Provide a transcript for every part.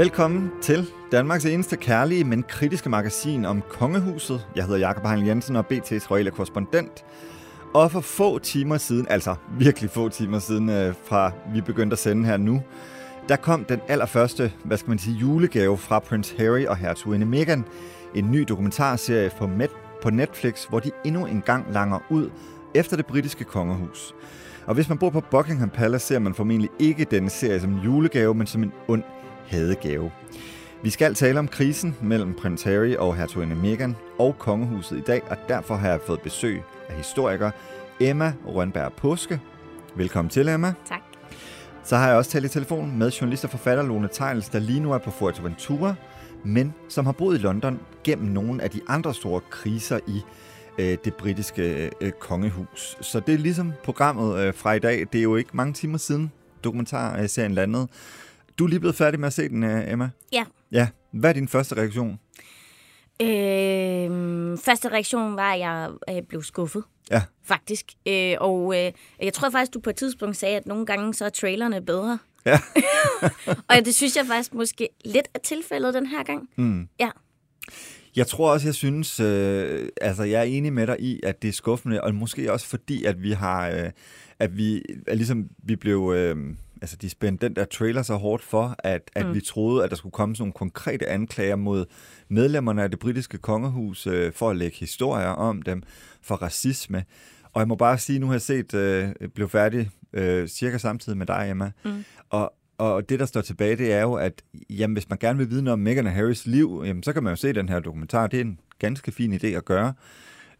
Velkommen til Danmarks eneste kærlige, men kritiske magasin om kongehuset. Jeg hedder Jakob Heinle Jensen og BT's royale korrespondent. Og for få timer siden, altså virkelig få timer siden, øh, fra vi begyndte at sende her nu, der kom den allerførste, hvad skal man sige, julegave fra Prince Harry og hertuginde Meghan. En ny dokumentarserie på, Met- på Netflix, hvor de endnu en gang langer ud efter det britiske kongehus. Og hvis man bor på Buckingham Palace, ser man formentlig ikke denne serie som en julegave, men som en ond hadegave. Vi skal tale om krisen mellem prins Harry og hertuginde Meghan og kongehuset i dag, og derfor har jeg fået besøg af historiker Emma Rønberg Påske. Velkommen til, Emma. Tak. Så har jeg også talt i telefon med journalist og forfatter Lone Tejls, der lige nu er på Fuerteventura, men som har boet i London gennem nogle af de andre store kriser i øh, det britiske øh, kongehus. Så det er ligesom programmet øh, fra i dag. Det er jo ikke mange timer siden dokumentarserien landede. Du er lige blevet færdig med at se den, øh, Emma. Ja. Ja. Hvad er din første reaktion? Øh, første reaktion var, at jeg øh, blev skuffet. Ja. Faktisk. Øh, og øh, jeg tror faktisk, du på et tidspunkt sagde, at nogle gange så er trailerne bedre. Ja. og det synes jeg faktisk måske lidt er tilfældet den her gang. Mm. Ja. Jeg tror også, jeg synes, øh, altså jeg er enig med dig i, at det er skuffende, og måske også fordi, at vi har, øh, at vi, at ligesom vi blev, øh, altså de spændte den der trailer så hårdt for, at, at mm. vi troede, at der skulle komme sådan nogle konkrete anklager mod medlemmerne af det britiske kongehus, øh, for at lægge historier om dem for racisme. Og jeg må bare sige, nu har jeg set, øh, blev færdig øh, cirka samtidig med dig, Emma, Mm. og og det, der står tilbage, det er jo, at jamen, hvis man gerne vil vide noget om Meghan og Harrys liv, jamen, så kan man jo se den her dokumentar. Det er en ganske fin idé at gøre.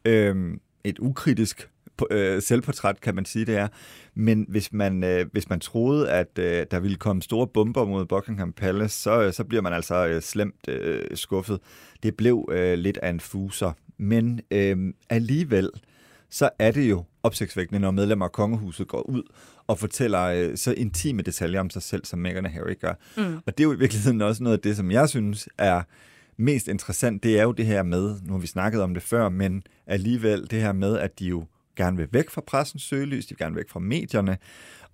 Øhm, et ukritisk øh, selvportræt, kan man sige, det er. Men hvis man, øh, hvis man troede, at øh, der ville komme store bomber mod Buckingham Palace, så, så bliver man altså øh, slemt øh, skuffet. Det blev øh, lidt af en fuser. Men øh, alligevel, så er det jo opsigtsvækkende, når medlemmer af kongehuset går ud og fortæller øh, så intime detaljer om sig selv, som Meghan og Harry gør. Mm. Og det er jo i virkeligheden også noget af det, som jeg synes er mest interessant. Det er jo det her med, nu har vi snakket om det før, men alligevel det her med, at de jo gerne vil væk fra pressens søgelys, de vil gerne væk fra medierne.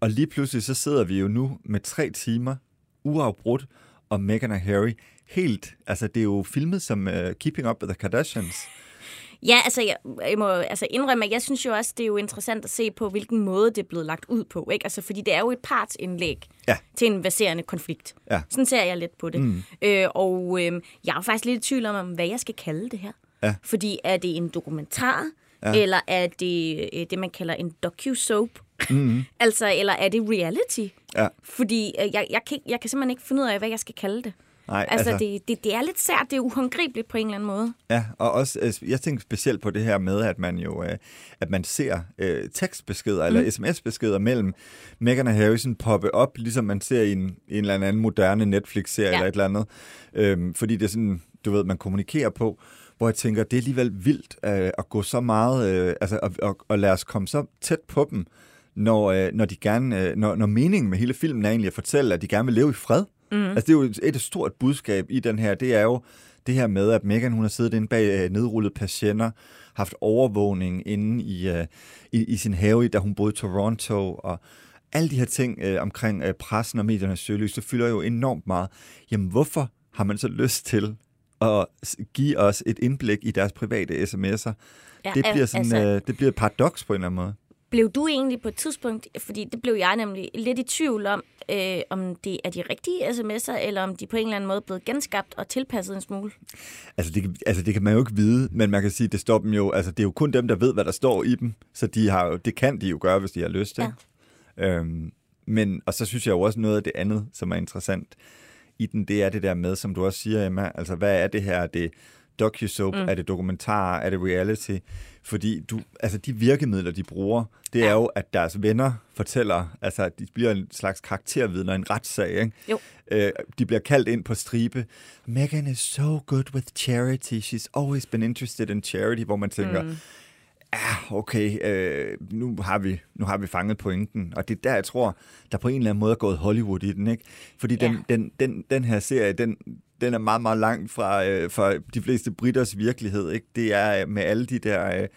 Og lige pludselig så sidder vi jo nu med tre timer uafbrudt om Meghan og Harry. Helt, altså det er jo filmet som uh, Keeping Up with the Kardashians. Ja, altså jeg, jeg må altså indrømme, at jeg synes jo også, det er jo interessant at se på, hvilken måde det er blevet lagt ud på. Ikke? Altså, fordi det er jo et partsindlæg Ja. til en baserende konflikt. Ja. Sådan ser jeg lidt på det. Mm. Øh, og øh, jeg er jo faktisk lidt i tvivl om, hvad jeg skal kalde det her. Ja. Fordi er det en dokumentar, Ja. eller er det øh, det, man kalder en docu-soap? Mm-hmm. altså, eller er det reality? Ja. Fordi øh, jeg, jeg, kan, jeg kan simpelthen ikke finde ud af, hvad jeg skal kalde det. Nej, Altså, altså det, det, det er lidt sært, det er uhåndgribeligt på en eller anden måde. Ja, og også, øh, jeg tænker specielt på det her med, at man jo, at man ser øh, tekstbeskeder mm. eller sms-beskeder mellem Meghan og Harrison poppe op, ligesom man ser i en, en eller anden moderne Netflix-serie. Ja. eller et eller andet. Øhm, fordi det er sådan, du ved, man kommunikerer på, hvor jeg tænker, det er alligevel vildt øh, at gå så meget, øh, altså og, og, og lade os komme så tæt på dem, når, øh, når de gerne, øh, når, når meningen med hele filmen er egentlig at fortælle, at de gerne vil leve i fred. Mm. Altså det er jo et, stort budskab i den her, det er jo det her med, at Meghan hun har siddet inde bag øh, nedrullede patienter, haft overvågning inde i, øh, i, i sin have, da hun boede i Toronto, og alle de her ting øh, omkring øh, pressen og mediernes søgelys, det fylder jo enormt meget. Jamen hvorfor har man så lyst til at give os et indblik i deres private sms'er? Ja, det, bliver sådan, altså- øh, det bliver et paradoks på en eller anden måde. Blev du egentlig på et tidspunkt, fordi det blev jeg nemlig lidt i tvivl om, øh, om det er de rigtige sms'er, eller om de på en eller anden måde er blevet genskabt og tilpasset en smule? Altså det, kan- altså det kan man jo ikke vide, men man kan sige, det står dem jo, altså det er jo kun dem, der ved, hvad der står i dem, så de har, jo- det kan de jo gøre, hvis de har lyst til. Ja. Øhm, men, og så synes jeg jo også noget af det andet, som er interessant i den, det er det der med, som du også siger, Emma, altså hvad er det her? Er det docu-soap? Mm. Er det dokumentar? Er det reality? Fordi du, altså de virkemidler, de bruger, det er Ja. jo, at deres venner fortæller, altså de bliver en slags karaktervidner i en retssag, ikke? Jo. Øh, de bliver kaldt ind på stribe. Megan is so good with charity. She's always been interested in charity, hvor man tænker, mm. Ah, okay, øh, nu, har vi, nu har vi fanget pointen. Og det er der, jeg tror, der på en eller anden måde er gået Hollywood i den, ikke? Fordi den, Ja. den, den, den her serie, den, den er meget, meget langt fra, øh, fra de fleste britters virkelighed, ikke? Det er øh, med alle de der... Øh,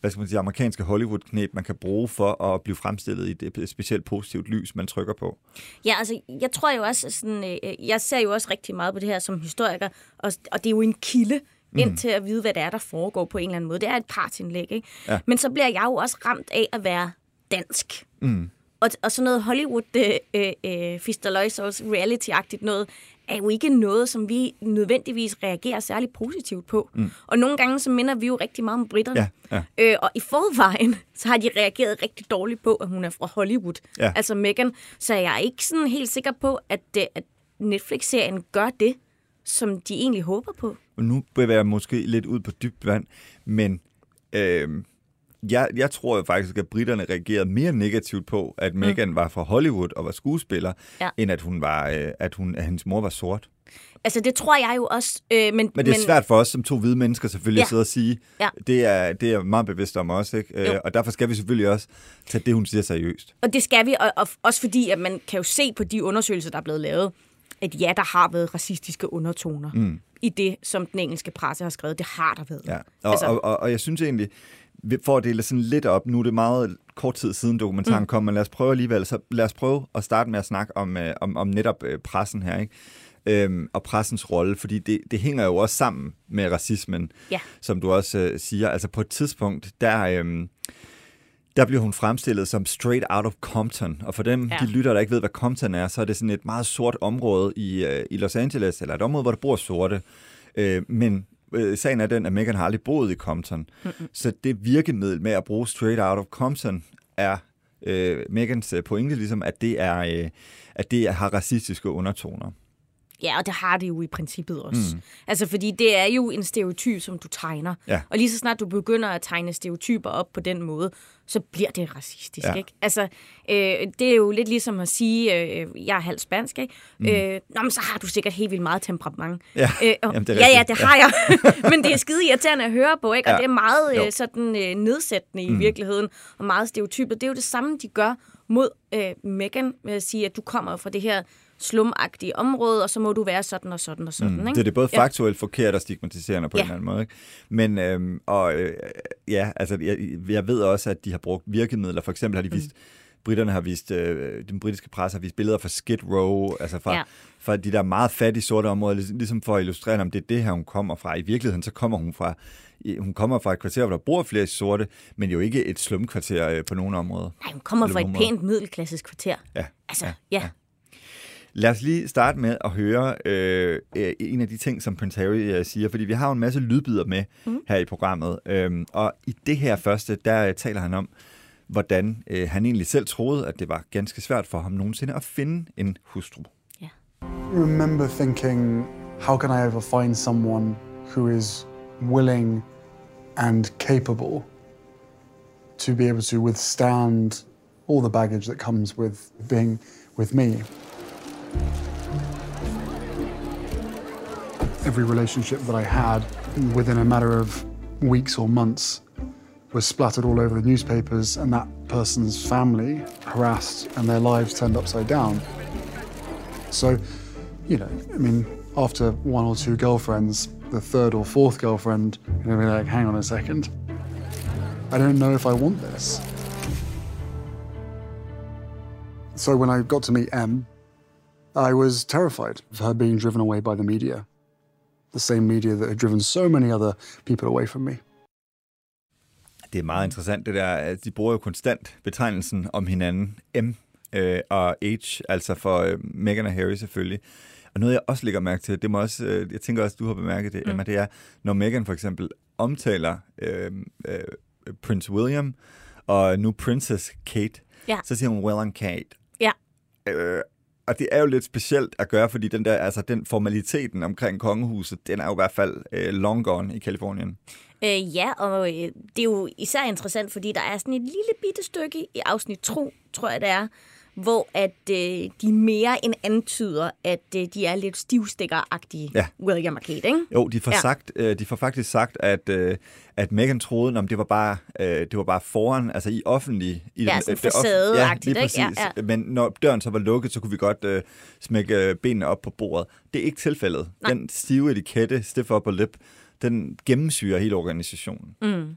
hvad skal man sige, amerikanske Hollywood-knep, man kan bruge for at blive fremstillet i et specielt positivt lys, man trykker på. Ja, altså, jeg tror jo også, sådan, øh, jeg ser jo også rigtig meget på det her som historiker, og, og det er jo en kilde mm. ind til at vide, hvad det er, der foregår på en eller anden måde. Det er et partsindlæg, ikke? Ja. Men så bliver jeg jo også ramt af at være dansk. Mm. Og, og sådan noget Hollywood øh, øh, Fistaløjsovs reality-agtigt noget, er jo ikke noget, som vi nødvendigvis reagerer særlig positivt på. Mm. Og nogle gange så minder vi jo rigtig meget om britterne. Ja, ja. Øh, og i forvejen, så har de reageret rigtig dårligt på, at hun er fra Hollywood. Ja. Altså Megan. Så jeg er ikke sådan helt sikker på, at, at Netflix-serien gør det, som de egentlig håber på. Nu bevæger jeg måske lidt ud på dybt vand, men øh, jeg, jeg tror jo faktisk, at britterne reagerede mere negativt på, at mm. Meghan var fra Hollywood og var skuespiller, ja. end at, hun var, øh, at, hun, at hendes mor var sort. Altså, det tror jeg jo også. Øh, men, men det er men... svært for os som to hvide mennesker selvfølgelig ja. at sidde og sige. Ja. Det, er, det er meget bevidst om os, ikke? Øh, og derfor skal vi selvfølgelig også tage det, hun siger seriøst. Og det skal vi, og, og også fordi, at man kan jo se på de undersøgelser, der er blevet lavet, at ja, der har været racistiske undertoner mm. i det, som den engelske presse har skrevet. Det har der været. Ja. Og, altså, og, og, og jeg synes egentlig, for at dele sådan lidt op, nu er det meget kort tid siden dokumentaren mm. kom, men lad os prøve alligevel, så lad os prøve at starte med at snakke om, øh, om, om netop øh, pressen her, ikke? Øhm, og pressens rolle, fordi det, det hænger jo også sammen med racismen, ja. som du også øh, siger. Altså på et tidspunkt, der, øh, der bliver hun fremstillet som straight out of Compton, og for dem, ja. de lytter, der ikke ved, hvad Compton er, så er det sådan et meget sort område i, øh, i Los Angeles, eller et område, hvor der bor sorte, øh, men øh, sagen er den, at Megan har aldrig boet i Compton. Mm-hmm. Så det virkemiddel med at bruge Straight Out of Compton er øh, Megans øh, pointe ligesom, at det, er, øh, at det har racistiske undertoner. Ja, og det har det jo i princippet også. Mm. Altså, fordi det er jo en stereotyp, som du tegner. Ja. Og lige så snart du begynder at tegne stereotyper op på den måde, så bliver det racistisk, ja. ikke? Altså, øh, det er jo lidt ligesom at sige, øh, jeg er halv spansk, ikke? Mm. Øh, Nå, men så har du sikkert helt vildt meget temperament. Ja, øh, og, Jamen, det ja, ja, det har ja. jeg. men det er skide irriterende at høre på, ikke? Og ja. det er meget øh, sådan øh, nedsættende i mm. virkeligheden, og meget stereotypet. Det er jo det samme, de gør mod øh, Megan, med at sige, at du kommer fra det her slumagtige område, og så må du være sådan og sådan og sådan. Mm, ikke? Det er både ja. faktuelt forkert og stigmatiserende på ja. en eller anden måde. Ikke? Men øhm, og, øh, ja, altså, jeg, jeg ved også, at de har brugt virkemidler. For eksempel har de mm. vist, mm. britterne har vist, øh, den britiske presse har vist billeder fra Skid Row, altså fra, ja. fra de der meget fattige sorte områder, ligesom for at illustrere, om det er det her, hun kommer fra. I virkeligheden, så kommer hun fra hun kommer fra et kvarter, hvor der bor flere sorte, men jo ikke et slumkvarter øh, på nogen områder. Nej, hun kommer fra et pænt middelklassisk kvarter. Ja. Altså, ja. ja. Lad os lige starte med at høre øh, øh, en af de ting, som Prince Harry øh, siger, fordi vi har jo en masse lydbider med mm. her i programmet. Øh, og i det her første, der øh, taler han om, hvordan øh, han egentlig selv troede, at det var ganske svært for ham nogensinde at finde en hustru. Yeah. I remember thinking, how can I ever find someone who is willing and capable to be able to withstand all the baggage that comes with being with me. Every relationship that I had within a matter of weeks or months was splattered all over the newspapers, and that person's family harassed and their lives turned upside down. So, you know, I mean, after one or two girlfriends, the third or fourth girlfriend, you're gonna be like, hang on a second. I don't know if I want this. So when I got to meet M, I was terrified of her being driven away by the media. The same media that had driven so many other people away from me. Det er meget interessant det der, at de bruger jo konstant betegnelsen om hinanden, M øh, og H, altså for øh, Meghan og Harry selvfølgelig. Og noget, jeg også lægger mærke til, det må også, øh, jeg tænker også, du har bemærket det, mm. Emma, det er, når Meghan for eksempel omtaler øh, øh, Prince William og nu Princess Kate, ja. så siger hun well on Kate. Ja. Øh, og det er jo lidt specielt at gøre, fordi den der, altså den formaliteten omkring kongehuset, den er jo i hvert fald øh, long gone i Kalifornien. Øh, ja, og øh, det er jo især interessant, fordi der er sådan et lille bitte stykke i afsnit 2, tror jeg det er, hvor at øh, de mere end antyder, at øh, de er lidt stivstikkeragtige, ja. William Kate, ikke? Jo, de får, ja. sagt, øh, de får faktisk sagt, at, øh, at Meghan troede, at det var bare øh, det var bare foran, altså i offentlig... I ja, sådan facadeagtigt, ja, ikke? Ja, ja. Men når døren så var lukket, så kunne vi godt øh, smække øh, benene op på bordet. Det er ikke tilfældet. Nej. Den stive etikette, stiff upper lip, den gennemsyrer hele organisationen. Mm.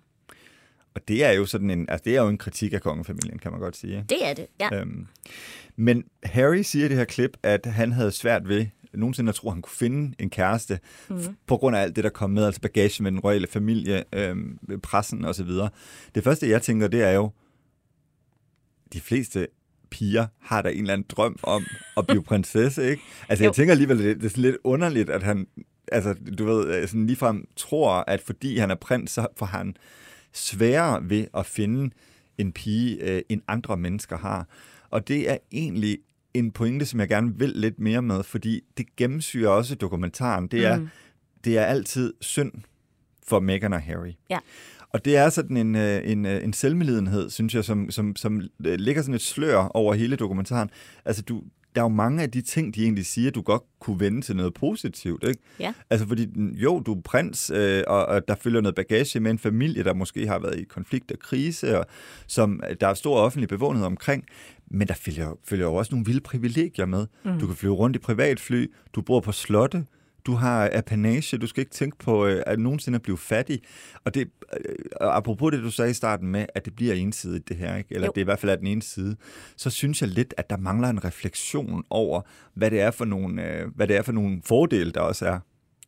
Og det er jo sådan en, altså det er jo en kritik af kongefamilien, kan man godt sige. Det er det, ja. Øhm, men Harry siger i det her klip, at han havde svært ved nogensinde at tro, at han kunne finde en kæreste, mm. på grund af alt det, der kom med, altså bagage med den royale familie, øhm, pressen osv. Det første, jeg tænker, det er jo, de fleste piger har der en eller anden drøm om at blive prinsesse, ikke? Altså, jo. jeg tænker alligevel, det, det er sådan lidt underligt, at han, altså, du ved, øh, sådan ligefrem tror, at fordi han er prins, så får han sværere ved at finde en pige, øh, end andre mennesker har. Og det er egentlig en pointe, som jeg gerne vil lidt mere med, fordi det gennemsyrer også dokumentaren. Det er, mm. det er altid synd for Meghan og Harry. Ja. Og det er sådan en, øh, en, øh, en selvmelidenhed, synes jeg, som, som, som øh, ligger sådan et slør over hele dokumentaren. Altså, du, der er jo mange af de ting, de egentlig siger, du godt kunne vende til noget positivt, ikke? Ja. Altså, fordi jo, du er prins, øh, og, og der følger noget bagage med en familie, der måske har været i konflikt og krise, og som der er stor offentlig bevågenhed omkring, men der følger, følger jo også nogle vilde privilegier med. Mm. Du kan flyve rundt i privatfly, du bor på slotte, du har apanage, du skal ikke tænke på øh, at nogensinde at blive fattig. Og det, øh, apropos det, du sagde i starten med, at det bliver ensidigt det her, ikke? eller jo. det i hvert fald er den ene side, så synes jeg lidt, at der mangler en refleksion over, hvad det er for nogle, øh, hvad det er for nogle fordele, der også er.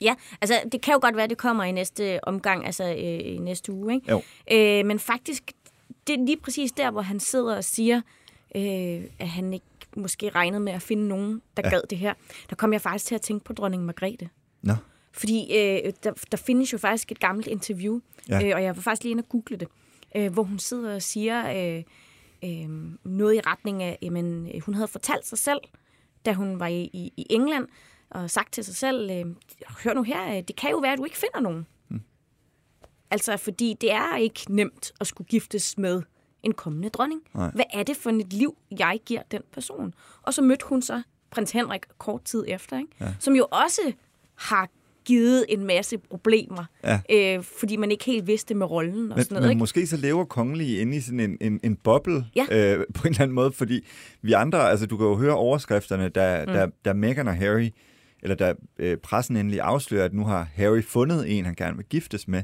Ja, altså det kan jo godt være, at det kommer i næste omgang, altså øh, i næste uge. Ikke? Jo. Øh, men faktisk, det er lige præcis der, hvor han sidder og siger, øh, at han ikke måske regnede med at finde nogen, der ja. gad det her. Der kom jeg faktisk til at tænke på dronning Margrethe. Nå. Fordi øh, der, der findes jo faktisk et gammelt interview, ja. øh, og jeg var faktisk lige inde og google det, øh, hvor hun sidder og siger øh, øh, noget i retning af, jamen, øh, hun havde fortalt sig selv, da hun var i, i, i England, og sagt til sig selv, øh, hør nu her, øh, det kan jo være, at du ikke finder nogen. Hmm. Altså, fordi det er ikke nemt at skulle giftes med en kommende dronning. Nej. Hvad er det for et liv, jeg giver den person? Og så mødte hun så prins Henrik kort tid efter, ikke? Ja. som jo også har givet en masse problemer, ja. øh, fordi man ikke helt vidste med rollen og men, sådan noget. Men ikke? måske så lever kongelige inde i sådan en, en, en boble ja. øh, på en eller anden måde, fordi vi andre, altså du kan jo høre overskrifterne, da, mm. da, da Meghan og Harry, eller da øh, pressen endelig afslører, at nu har Harry fundet en, han gerne vil giftes med,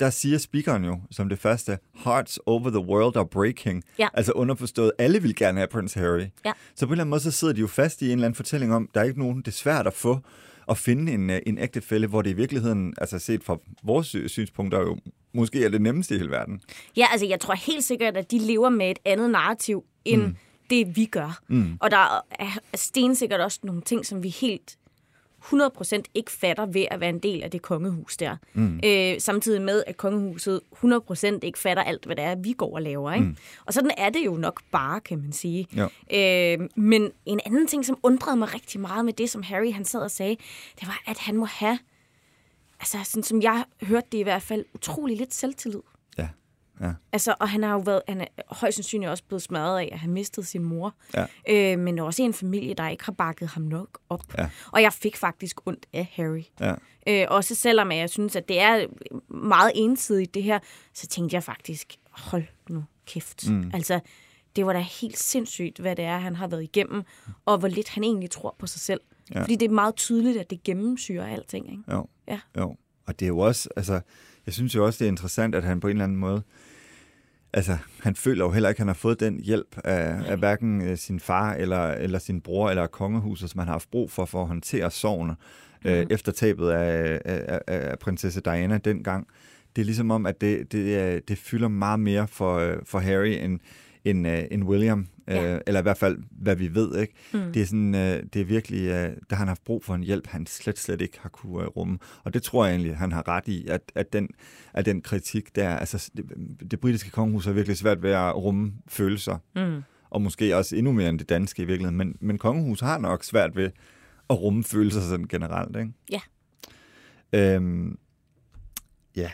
der siger speakeren jo som det første, hearts over the world are breaking. Ja. Altså underforstået, alle vil gerne have Prince Harry. Ja. Så på en eller anden måde, så sidder de jo fast i en eller anden fortælling om, der er ikke nogen, det er svært at få at finde en, øh, en ægte fælde, hvor det i virkeligheden, altså set fra vores synspunkter, jo måske er det nemmeste i hele verden. Ja, altså jeg tror helt sikkert, at de lever med et andet narrativ, end mm. det vi gør. Mm. Og der er stensikkert også nogle ting, som vi helt 100% ikke fatter ved at være en del af det kongehus der. Mm. Øh, samtidig med, at kongehuset 100% ikke fatter alt, hvad det er, vi går og laver. Ikke? Mm. Og sådan er det jo nok bare, kan man sige. Ja. Øh, men en anden ting, som undrede mig rigtig meget med det, som Harry han sad og sagde, det var, at han må have, altså sådan som jeg hørte det i hvert fald, utrolig lidt selvtillid. Ja. Altså, og han har jo været, han er højst sandsynligt også blevet smadret af, at han mistede sin mor. Ja. Øh, men også en familie, der ikke har bakket ham nok op. Ja. Og jeg fik faktisk ondt af Harry. Ja. Øh, også selvom jeg synes, at det er meget ensidigt det her, så tænkte jeg faktisk, hold nu kæft. Mm. Altså, det var da helt sindssygt, hvad det er, han har været igennem, og hvor lidt han egentlig tror på sig selv. Ja. Fordi det er meget tydeligt, at det gennemsyrer alting. Ikke? Jo. Ja. jo. Og det er jo også, altså, jeg synes jo også, det er interessant, at han på en eller anden måde, altså, han føler jo heller ikke, at han har fået den hjælp af, af hverken øh, sin far eller, eller sin bror eller kongehuset, som han har haft brug for for at håndtere sorgen mm. øh, mhm. efter tabet af, af, af prinsesse Diana dengang. Det er ligesom om, at det, det, det fylder meget mere for, øh, for Harry end, end, uh, end William, ja. uh, eller i hvert fald, hvad vi ved. Ikke? Mm. Det, er sådan, uh, det er virkelig, der han har haft brug for en hjælp, han slet, slet ikke har kunne uh, rumme. Og det tror jeg egentlig, han har ret i, at, at, den, at den kritik der, altså det, det britiske kongehus har virkelig svært ved at rumme følelser. Mm. Og måske også endnu mere end det danske i virkeligheden. Men, men kongehus har nok svært ved at rumme følelser sådan generelt. Ikke? Ja. Øhm, ja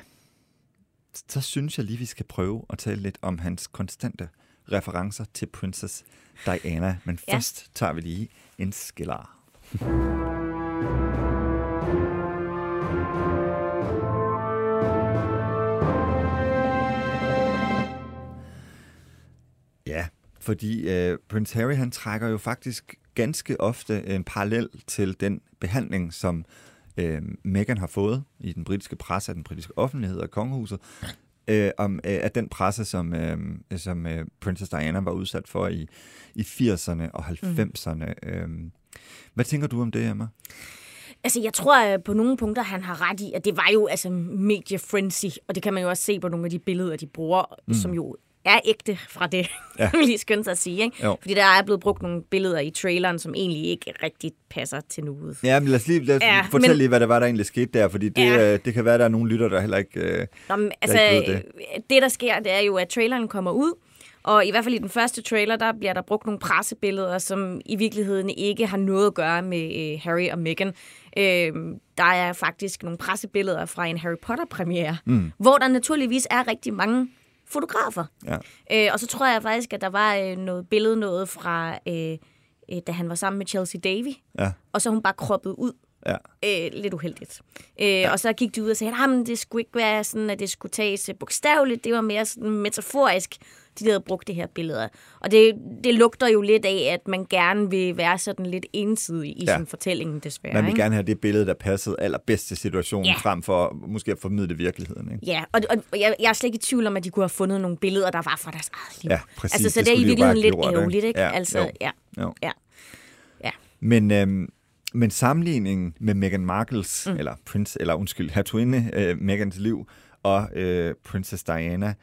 så synes jeg lige, vi skal prøve at tale lidt om hans konstante referencer til Princess Diana. Men ja. først tager vi lige en skiller. ja, fordi øh, Prince Harry han trækker jo faktisk ganske ofte en parallel til den behandling, som øh, Meghan har fået i den britiske presse af den britiske offentlighed og kongehuset, øh, om øh, at den presse, som, øh, som øh, Princess Diana var udsat for i, i 80'erne og 90'erne. Mm. Øh, hvad tænker du om det, Emma? Altså, jeg tror at på nogle punkter, han har ret i, at det var jo altså media frenzy, og det kan man jo også se på nogle af de billeder, de bruger, mm. som jo er ægte fra det, ja. vil lige skynde sig at sige. Ikke? Fordi der er blevet brugt nogle billeder i traileren, som egentlig ikke rigtig passer til nuet. Ja, men lad os lige lad os ja, fortælle men, lige, hvad der var, der egentlig skete der, fordi det, ja. øh, det kan være, at der er nogle lytter, der heller ikke, øh, Nå, men, altså, ikke ved det. Det, der sker, det er jo, at traileren kommer ud, og i hvert fald i den første trailer, der bliver der brugt nogle pressebilleder, som i virkeligheden ikke har noget at gøre med øh, Harry og Meghan. Øh, der er faktisk nogle pressebilleder fra en Harry Potter-premiere, mm. hvor der naturligvis er rigtig mange fotografer. Ja. Øh, og så tror jeg faktisk, at der var øh, noget billede noget fra, øh, øh, da han var sammen med Chelsea Davy, ja. og så hun bare kroppet ud. Ja. Øh, lidt uheldigt. Øh, ja. Og så gik de ud og sagde, at det skulle ikke være sådan, at det skulle tages bogstaveligt. Det var mere sådan metaforisk de havde brugt det her billede. Og det, det lugter jo lidt af, at man gerne vil være sådan lidt ensidig i ja. sin fortælling, desværre. Man vil ikke? gerne have det billede, der passede allerbedst til situationen, ja. frem for måske at formidle virkeligheden. Ikke? Ja, og, og jeg, jeg er slet ikke i tvivl om, at de kunne have fundet nogle billeder, der var fra deres eget liv. Ja, præcis. Altså, så det, det er i virkeligheden lidt ærgerligt, ikke? Ja, altså, jo. ja. Jo. ja. ja. Men, øhm, men sammenligningen med Meghan Markles, mm. eller prins, eller undskyld, hertuginde øh, Meghans liv, og øh, Princess Diana,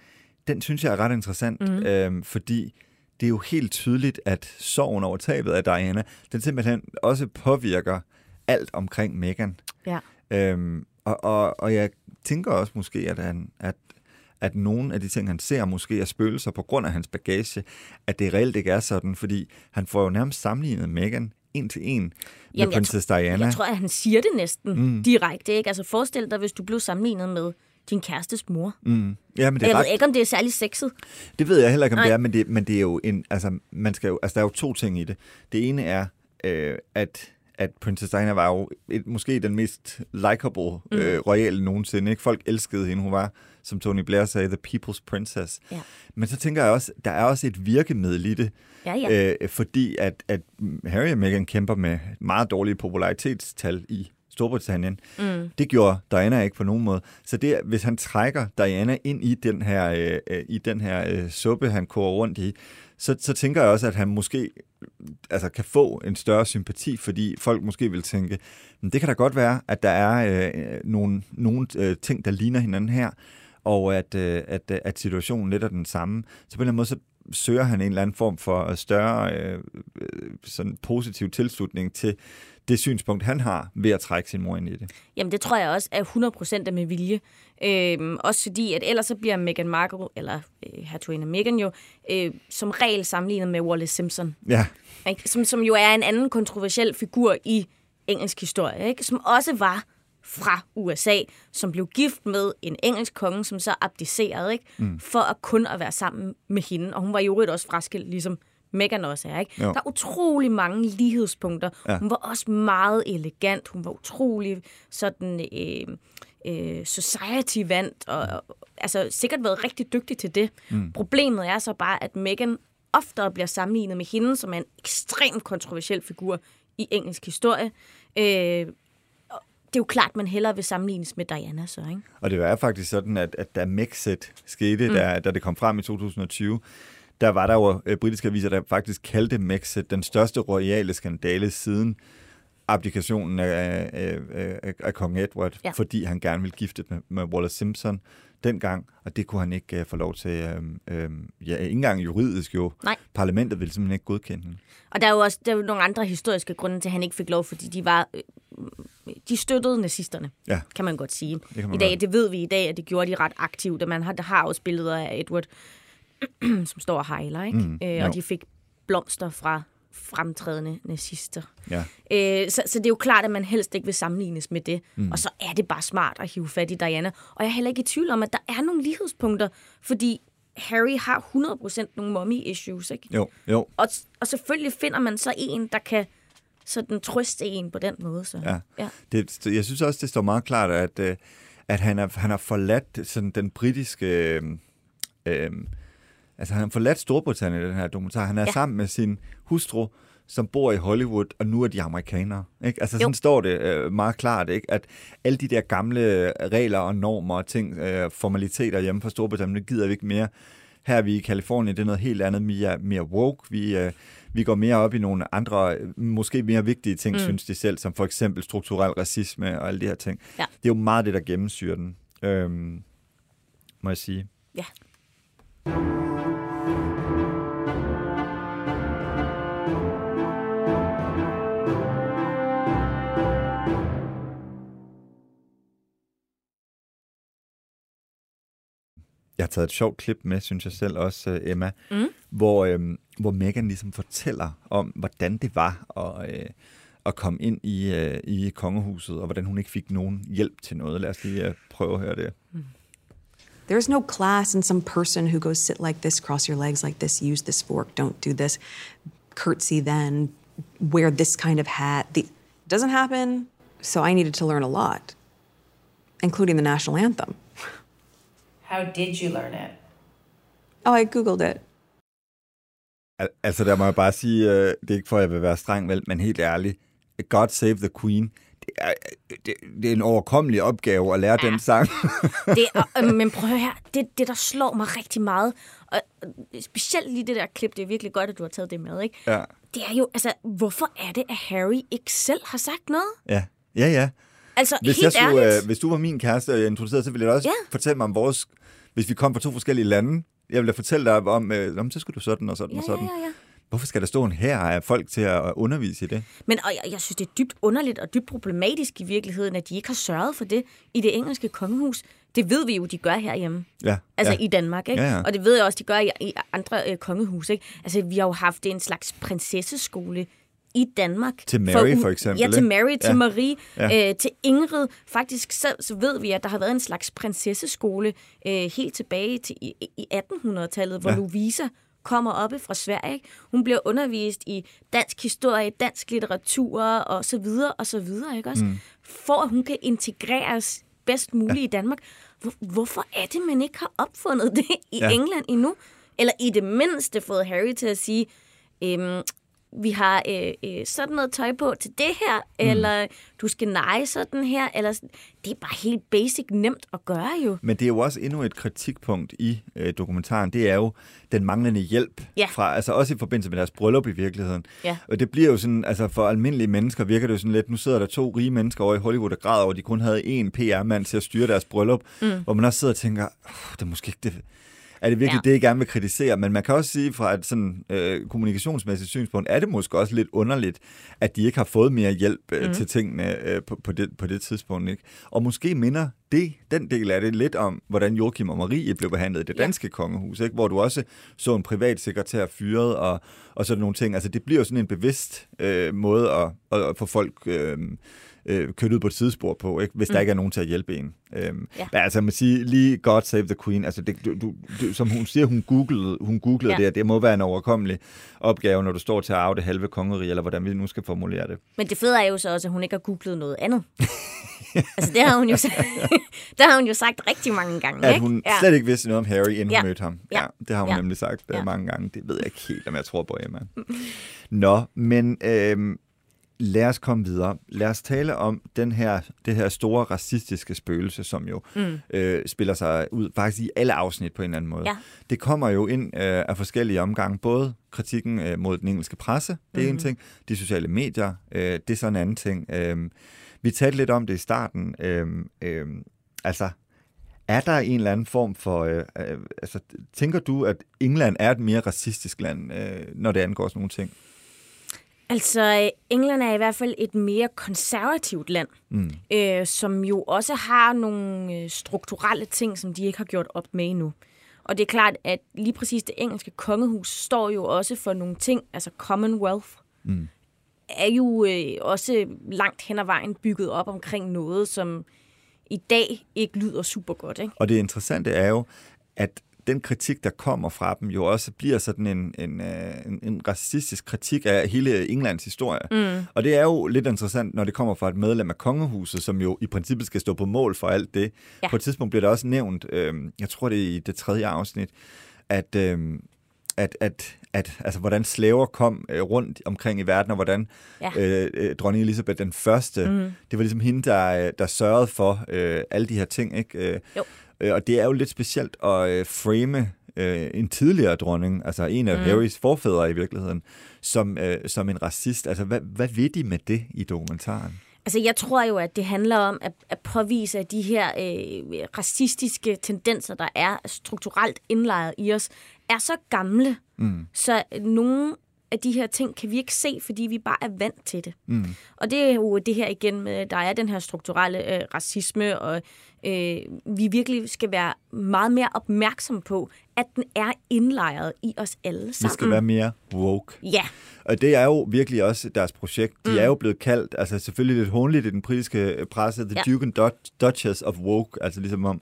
den synes jeg er ret interessant, mm. øhm, fordi det er jo helt tydeligt, at sorgen over tabet af Diana, den simpelthen også påvirker alt omkring Meghan. Ja. Øhm, og, og, og jeg tænker også måske, at, han, at, at nogle af de ting, han ser, måske er spøgelser på grund af hans bagage, at det reelt ikke er sådan, fordi han får jo nærmest sammenlignet Meghan en til en med Jamen, Princess Diana. Jeg tror, at han siger det næsten mm. direkte. Ikke? Altså forestil dig, hvis du blev sammenlignet med din kærestes mor. Mm. Ja, men det er jeg ret... ved ikke, om det er særlig sexet. Det ved jeg heller ikke, om Nej. det er, men det, men det er jo en, altså, man skal jo, altså, der er jo to ting i det. Det ene er, øh, at at Princess Diana var jo et, måske den mest likable mm. øh, royale nogensinde. Ikke? Folk elskede hende. Hun var, som Tony Blair sagde, the people's princess. Ja. Men så tænker jeg også, der er også et virkemiddel i det. Ja, ja. Øh, fordi at, at Harry og Meghan kæmper med meget dårlige popularitetstal i Storbritannien. Mm. Det gjorde Diana ikke på nogen måde. Så det, hvis han trækker Diana ind i den her, øh, øh, i den her øh, suppe, han koger rundt i, så, så tænker jeg også, at han måske altså, kan få en større sympati, fordi folk måske vil tænke, men det kan da godt være, at der er øh, nogle, nogle øh, ting, der ligner hinanden her, og at, øh, at, at situationen lidt er den samme. Så på en eller anden måde, så søger han en eller anden form for større øh, sådan positiv tilslutning til, det synspunkt, han har ved at trække sin mor ind i det. Jamen, det tror jeg også er 100% af med vilje. Øhm, også fordi, at ellers så bliver Meghan Markle, eller øh, hertuginde Meghan jo, øh, som regel sammenlignet med Wallace Simpson. Ja. Ikke? Som, som jo er en anden kontroversiel figur i engelsk historie, ikke? som også var fra USA, som blev gift med en engelsk konge, som så abdicerede, ikke? Mm. for at kun at være sammen med hende. Og hun var jo også fraskilt, ligesom Meghan også er. Ikke? Jo. Der er utrolig mange lighedspunkter. Ja. Hun var også meget elegant. Hun var utrolig sådan øh, øh, society-vandt, og, og altså sikkert været rigtig dygtig til det. Mm. Problemet er så bare, at Meghan oftere bliver sammenlignet med hende, som er en ekstremt kontroversiel figur i engelsk historie. Øh, det er jo klart, man hellere vil sammenlignes med Diana så, ikke? Og det var faktisk sådan, at, at da Mexit skete, mm. da, da det kom frem i 2020, der var der jo øh, britiske aviser, der faktisk kaldte Mexit den største royale skandale siden abdikationen af, af, af, af kong Edward, ja. fordi han gerne ville gifte med, med Wallace Simpson dengang, og det kunne han ikke uh, få lov til. Øhm, øhm, ja, ikke engang juridisk jo. Nej. Parlamentet ville simpelthen ikke godkende hende. Og der er jo også der er jo nogle andre historiske grunde til, at han ikke fik lov, fordi de var øh, de støttede nazisterne, ja. kan man godt sige. Det I dag, godt. det ved vi i dag, at det gjorde de ret aktivt, og man har, der har også billeder af Edward, som står og hejler, ikke? Mm, øh, og de fik blomster fra fremtrædende nazister. Ja. Øh, så, så det er jo klart, at man helst ikke vil sammenlignes med det. Mm. Og så er det bare smart at hive fat i Diana. Og jeg er heller ikke i tvivl om, at der er nogle lighedspunkter, fordi Harry har 100% nogle mommy issues, ikke? Jo, jo. Og, og selvfølgelig finder man så en, der kan sådan trøste en på den måde. Så. Ja. ja. Det, jeg synes også, det står meget klart, at, øh, at han, er, han har forladt sådan den britiske... Øh, øh, altså han har forladt Storbritannien i den her dokumentar. Han er ja. sammen med sin hustru, som bor i Hollywood, og nu er de amerikanere. Ikke? Altså sådan jo. står det øh, meget klart, ikke? at alle de der gamle regler og normer og ting, øh, formaliteter hjemme fra Storbritannien, det gider vi ikke mere. Her er vi i Kalifornien, det er noget helt andet, mere, mere woke. Vi, øh, vi går mere op i nogle andre, måske mere vigtige ting, mm. synes de selv, som for eksempel strukturel racisme og alle de her ting. Ja. Det er jo meget det, der gennemsyrer den, øhm, må jeg sige. Ja. Jeg har taget et sjovt klip med, synes jeg selv også, øh, Emma, mm. hvor, øhm, hvor Megan ligesom fortæller om, hvordan det var at, øh, at komme ind i, øh, i kongehuset, og hvordan hun ikke fik nogen hjælp til noget. Lad os lige øh, prøve at høre det. Mm. There's no class in some person who goes sit like this, cross your legs like this, use this fork, don't do this, curtsy then, wear this kind of hat. The, it doesn't happen, so I needed to learn a lot, including the national anthem. How did you learn it? Oh, I Googled it. Al- altså, der må jeg bare sige, uh, det er ikke for, at jeg vil være streng, vel, men helt ærligt, God Save the Queen, det er, det, det er en overkommelig opgave at lære ja. den sang. det er, øh, men prøv at høre her, det, det der slår mig rigtig meget, og specielt lige det der klip, det er virkelig godt, at du har taget det med, ikke? Ja. Det er jo, altså, hvorfor er det, at Harry ikke selv har sagt noget? Ja, ja, ja. Altså, hvis, helt jeg skulle, øh, hvis du var min kæreste, og jeg introducerede, så ville jeg også ja. fortælle mig om vores... Hvis vi kom fra to forskellige lande, jeg ville fortælle dig om, øh, om så skulle du sådan og sådan ja, og sådan. Ja, ja, ja. Hvorfor skal der stå en her af folk til at undervise i det? Men og jeg, jeg synes, det er dybt underligt og dybt problematisk i virkeligheden, at de ikke har sørget for det i det engelske kongehus. Det ved vi jo, de gør herhjemme. Ja, altså ja. i Danmark, ikke? Ja, ja. Og det ved jeg også, de gør i, i andre øh, kongehus, ikke? Altså, vi har jo haft en slags prinsesseskole i Danmark. Til Mary for, for eksempel. Ja, til Mary, til ja. Marie, Ja. øh, til Ingrid. Faktisk så, så ved vi, at der har været en slags prinsesseskole øh, helt tilbage til i, i 1800-tallet, hvor Ja. Louisa kommer oppe fra Sverige. Hun bliver undervist i dansk historie, dansk litteratur og så videre og så videre, ikke også? Mm. For at hun kan integreres bedst muligt ja. i Danmark. Hvor, hvorfor er det, man ikke har opfundet det i ja. England endnu? Eller i det mindste fået Harry til at sige, øhm, vi har øh, øh, sådan noget tøj på til det her, mm. eller du skal neje sådan her, eller sådan. det er bare helt basic nemt at gøre jo. Men det er jo også endnu et kritikpunkt i øh, dokumentaren. Det er jo den manglende hjælp. Ja. Fra, altså også i forbindelse med deres bryllup i virkeligheden. Ja. Og det bliver jo sådan, altså for almindelige mennesker virker det jo sådan lidt, nu sidder der to rige mennesker over i Hollywood og græder over, at de kun havde én PR-mand til at styre deres bryllup. Mm. Hvor man også sidder og tænker, "Uff, det er måske ikke det, er det virkelig ja. Det, jeg gerne vil kritisere? Men man kan også sige fra et sådan øh, kommunikationsmæssigt synspunkt, er det måske også lidt underligt, at de ikke har fået mere hjælp øh, mm. til tingene øh, på, på, det, på det tidspunkt. Ikke? Og måske minder det, den del af det lidt om, hvordan Joachim og Marie blev behandlet i det Ja. danske kongehus, ikke? hvor du også så en privat sekretær fyret og, og sådan nogle ting. Altså det bliver jo sådan en bevidst øh, måde at, at få folk... Øh, øh, kørt ud på et sidespor på, ikke? hvis mm. der ikke er nogen til at hjælpe en. Øhm, ja. Ja. Men altså, man siger lige God Save the Queen, altså det, du, du, du, som hun siger, hun googlede, hun googlede ja. Ja. det, og det må være en overkommelig opgave, når du står til at arve det halve kongerige, eller hvordan vi nu skal formulere det. Men det fede er jo så også, at hun ikke har googlet noget andet. altså, det har hun jo sagt, det har hun jo sagt rigtig mange gange, At ikke? hun ja. slet ikke vidste noget om Harry, inden ja. Ja. hun mødte ham. Ja. det har hun Ja. nemlig sagt ja. Ja. mange gange. Det ved jeg ikke helt, om jeg tror på, Emma. Nå, men øhm, lad os komme videre. Lad os tale om den her, det her store racistiske spøgelse, som jo mm. øh, spiller sig ud faktisk i alle afsnit på en eller anden måde. Ja. Det kommer jo ind øh, af forskellige omgange. Både kritikken øh, mod den engelske presse, det er mm. en ting. De sociale medier, øh, det er så en anden ting. Øh, vi talte lidt om det i starten. Øh, øh, altså, er der en eller anden form for... Øh, øh, altså, tænker du, at England er et mere racistisk land, øh, når det angår sådan nogle ting? Altså, England er i hvert fald et mere konservativt land, mm. øh, som jo også har nogle øh, strukturelle ting, som de ikke har gjort op med endnu. Og det er klart, at lige præcis det engelske kongehus står jo også for nogle ting, altså Commonwealth, mm. er jo øh, også langt hen ad vejen bygget op omkring noget, som i dag ikke lyder super godt, ikke? Og det interessante er jo, at den kritik, der kommer fra dem, jo også bliver sådan en, en, øh, en, en racistisk kritik af hele Englands historie. Mm. Og det er jo lidt interessant, når det kommer fra et medlem af kongehuset, som jo i princippet skal stå på mål for alt det. Ja. På et tidspunkt bliver der også nævnt, øh, jeg tror det er i det tredje afsnit, at, øh, at, at, at altså, hvordan slaver kom øh, rundt omkring i verden, og hvordan ja. øh, øh, dronning Elisabeth den første, mm. det var ligesom hende, der, der sørgede for øh, alle de her ting. Ikke? Øh, jo. Øh, og det er jo lidt specielt at øh, frame øh, en tidligere dronning, altså en af mm. Harrys forfædre i virkeligheden, som, øh, som en racist. Altså, hvad, hvad ved de med det i dokumentaren? Altså, jeg tror jo, at det handler om at, at påvise, at de her øh, racistiske tendenser, der er strukturelt indlejret i os, er så gamle, mm. så nogle af de her ting kan vi ikke se, fordi vi bare er vant til det. Mm. Og det er jo det her igen med, der er den her strukturelle øh, racisme, og øh, vi virkelig skal være meget mere opmærksom på, at den er indlejret i os alle sammen. Vi skal være mere woke. Ja. Og det er jo virkelig også deres projekt. De mm. er jo blevet kaldt, altså selvfølgelig lidt håndligt i den britiske presse, The ja. Duke and Duchess of Woke, altså ligesom om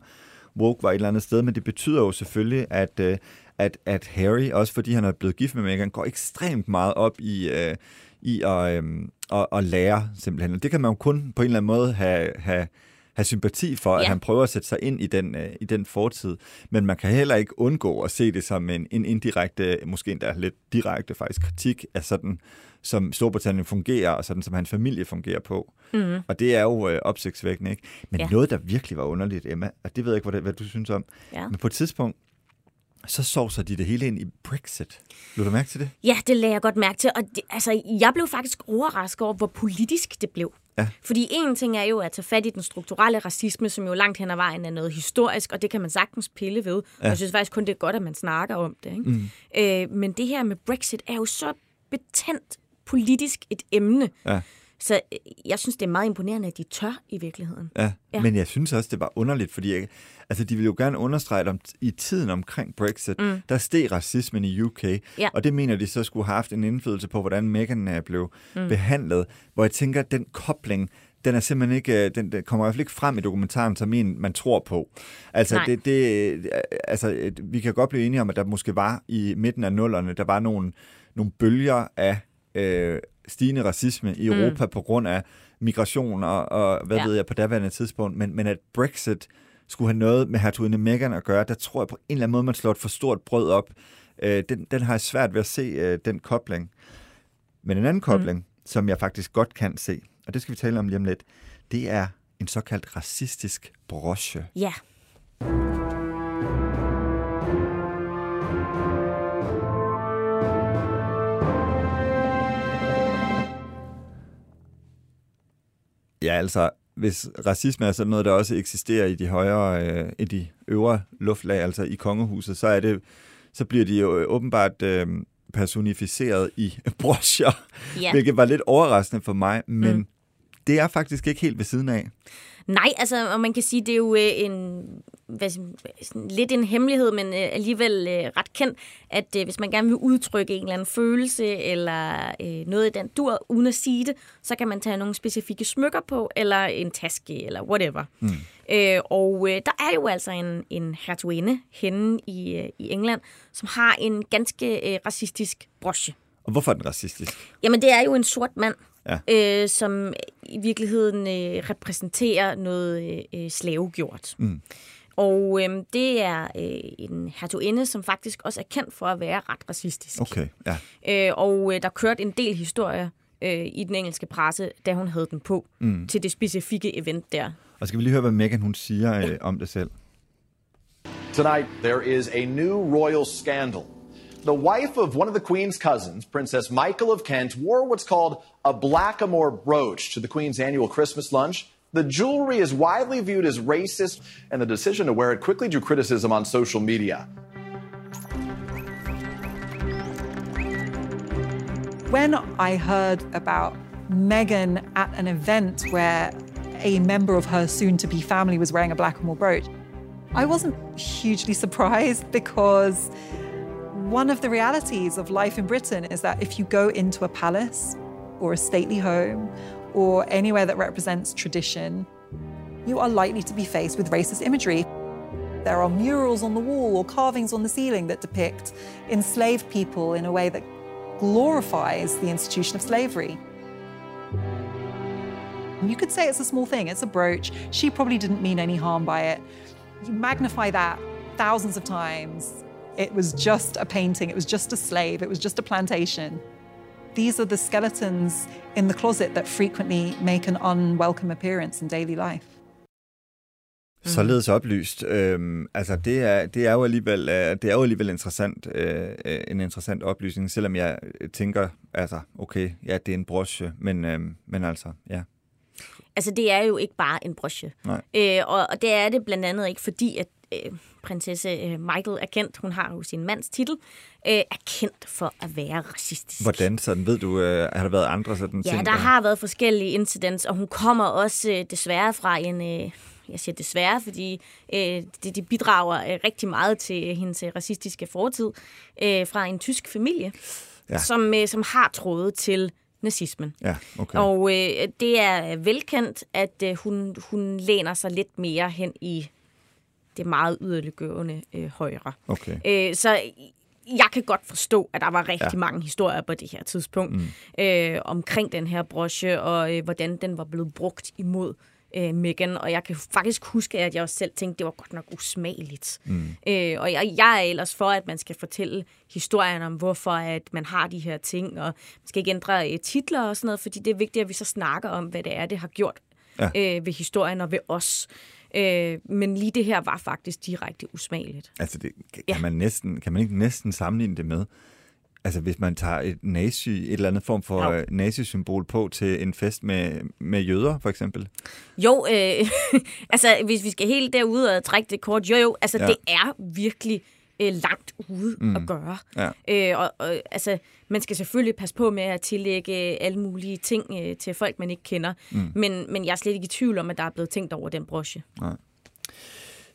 woke var et eller andet sted, men det betyder jo selvfølgelig, at, øh, at, at Harry, også fordi han er blevet gift med Meghan, går ekstremt meget op i, øh, i at, øh, at, at lære simpelthen. Og det kan man jo kun på en eller anden måde have, have have sympati for, ja. at han prøver at sætte sig ind i den, øh, i den fortid. Men man kan heller ikke undgå at se det som en, en indirekte, måske endda lidt direkte faktisk, kritik af sådan, som Storbritannien fungerer, og sådan som hans familie fungerer på. Mm. Og det er jo øh, opsigtsvækkende, ikke? Men ja. noget, der virkelig var underligt, Emma, og det ved jeg ikke, hvad, hvad du synes om, ja. men på et tidspunkt, så sovser de det hele ind i Brexit. Lå du mærke til det? Ja, det lagde jeg godt mærke til. Og det, altså, jeg blev faktisk overrasket over, hvor politisk det blev. Ja. Fordi en ting er jo at tage fat i den strukturelle racisme, som jo langt hen ad vejen er noget historisk, og det kan man sagtens pille ved. Ja. jeg synes faktisk kun, det er godt, at man snakker om det. Ikke? Mm. Øh, men det her med Brexit er jo så betændt politisk et emne. Ja. Så øh, jeg synes, det er meget imponerende, at de tør i virkeligheden. Ja, ja. men jeg synes også, det var underligt, fordi jeg, altså, de vil jo gerne understrege, at i tiden omkring Brexit, mm. der steg racismen i UK, ja. og det mener de så skulle have haft en indflydelse på, hvordan Meghan blev mm. behandlet, hvor jeg tænker, at den kobling, den er simpelthen ikke, øh, den, den kommer i hvert fald ikke frem i dokumentaren, som en, man tror på. Altså, det, det, altså, vi kan godt blive enige om, at der måske var i midten af nullerne, der var nogle, nogle bølger af øh, stigende racisme i mm. Europa mm. på grund af migration og, og hvad ja. ved jeg på daværende tidspunkt, men, men at Brexit skulle have noget med hertuginde Meghan at gøre, der tror jeg på en eller anden måde, man slår et for stort brød op. Øh, den, den har jeg svært ved at se, øh, den kobling. Men en anden mm. kobling, mm. som jeg faktisk godt kan se, og det skal vi tale om lige om lidt, det er en såkaldt racistisk broche. Ja. Ja, altså, hvis racisme er sådan noget, der også eksisterer i de højere, øh, i de øvre luftlag, altså i kongehuset, så er det, så bliver de jo åbenbart øh, personificeret i broscher, yeah. hvilket var lidt overraskende for mig, men mm. Det er faktisk ikke helt ved siden af. Nej, altså, og man kan sige, det er jo øh, en, hvad, sådan, lidt en hemmelighed, men øh, alligevel øh, ret kendt, at øh, hvis man gerne vil udtrykke en eller anden følelse, eller øh, noget i den dur, uden at sige det, så kan man tage nogle specifikke smykker på, eller en taske, eller whatever. Mm. Øh, og øh, der er jo altså en, en hertuginde henne i, øh, i England, som har en ganske øh, racistisk broche. Og hvorfor er den racistisk? Jamen, det er jo en sort mand, ja. øh, som i virkeligheden øh, repræsenterer noget øh, slavegjort. Mm. Og øh, det er øh, en hertuginde, som faktisk også er kendt for at være ret racistisk. Okay, ja. Øh, og øh, der kørte en del historier øh, i den engelske presse, da hun havde den på, mm. til det specifikke event der. Og skal vi lige høre, hvad Meghan hun siger øh, om det selv. Tonight, there is a new royal scandal the wife of one of the Queen's cousins, Princess Michael of Kent, wore what's called a blackamoor brooch to the Queen's annual Christmas lunch. The jewelry is widely viewed as racist, and the decision to wear it quickly drew criticism on social media. When I heard about Meghan at an event where a member of her soon to be family was wearing a blackamoor brooch, I wasn't hugely surprised because one of the realities of life in Britain is that if you go into a palace or a stately home or anywhere that represents tradition, you are likely to be faced with racist imagery. There are murals on the wall or carvings on the ceiling that depict enslaved people in a way that glorifies the institution of slavery. You could say it's a small thing, it's a brooch. She probably didn't mean any harm by it. You magnify that thousands of times, It was just a painting, it was just a slave, it was just a plantation. These are the skeletons in the closet that frequently make an unwelcome appearance in daily life. Således oplyst. Øhm, altså det er, det er jo alligevel, øh, det er jo alligevel interessant, øh, øh, en interessant oplysning, selvom jeg tænker, altså okay, ja, det er en broche, men, øh, men altså, ja. Altså, det er jo ikke bare en. Nej. Øh, og, og det er det blandt andet ikke, fordi at øh, prinsesse øh, Michael er kendt, hun har jo sin mands titel, øh, er kendt for at være racistisk. Hvordan sådan? Ved du, øh, har der været andre sådan Ja, ting? der har været forskellige incidents, og hun kommer også øh, desværre fra en... Øh, jeg siger desværre, fordi øh, det, det bidrager øh, rigtig meget til hendes racistiske fortid øh, fra en tysk familie, Ja. ja. som, øh, som har trådet til nazismen. Ja, okay. Og øh, det er velkendt, at øh, hun, hun læner sig lidt mere hen i det meget yderliggående øh, højre. Okay. Øh, så jeg kan godt forstå, at der var rigtig Ja. mange historier på det her tidspunkt mm. øh, omkring den her broche, og øh, hvordan den var blevet brugt imod øh, Meghan. Og jeg kan faktisk huske, at jeg også selv tænkte, det var godt nok usmageligt. Mm. Øh, og jeg, jeg er ellers for, at man skal fortælle historien om, hvorfor at man har de her ting, og man skal ikke ændre øh, titler og sådan noget, fordi det er vigtigt, at vi så snakker om, hvad det er, det har gjort ja. øh, ved historien og ved os. Øh, men lige det her var faktisk direkte usmageligt. Altså, det, kan, Ja. man næsten, kan man ikke næsten sammenligne det med, altså hvis man tager et nazi, et eller andet form for Jo. øh, nazisymbol på til en fest med, med jøder, for eksempel? Jo, øh, altså hvis vi skal helt derude og trække det kort, jo jo, altså Ja. ja. det er virkelig øh, langt ude mm. at gøre. Ja. Øh, og, og altså, man skal selvfølgelig passe på med at tillægge alle mulige ting øh, til folk, man ikke kender. Mm. Men, men jeg er slet ikke i tvivl om, at der er blevet tænkt over den broche.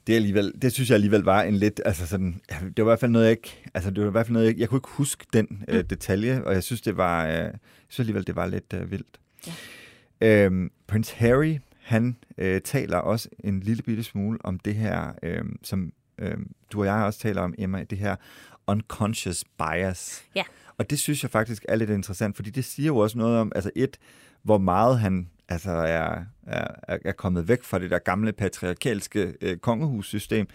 Det, er alligevel, det synes jeg alligevel var en lidt, altså sådan, det var i hvert fald noget, jeg ikke, altså det var i hvert fald noget, jeg, jeg kunne ikke huske den mm. øh, detalje, og jeg synes, det var, øh, jeg synes alligevel, det var lidt øh, vildt. Ja. Øhm, Prince Harry, han øh, taler også en lille bitte smule om det her, øh, som øh, du og jeg også taler om, Emma, det her unconscious bias. Ja. Og det synes jeg faktisk er lidt interessant, fordi det siger jo også noget om, altså et, hvor meget han altså er, er, er kommet væk fra det der gamle patriarkalske øh, kongehussystem,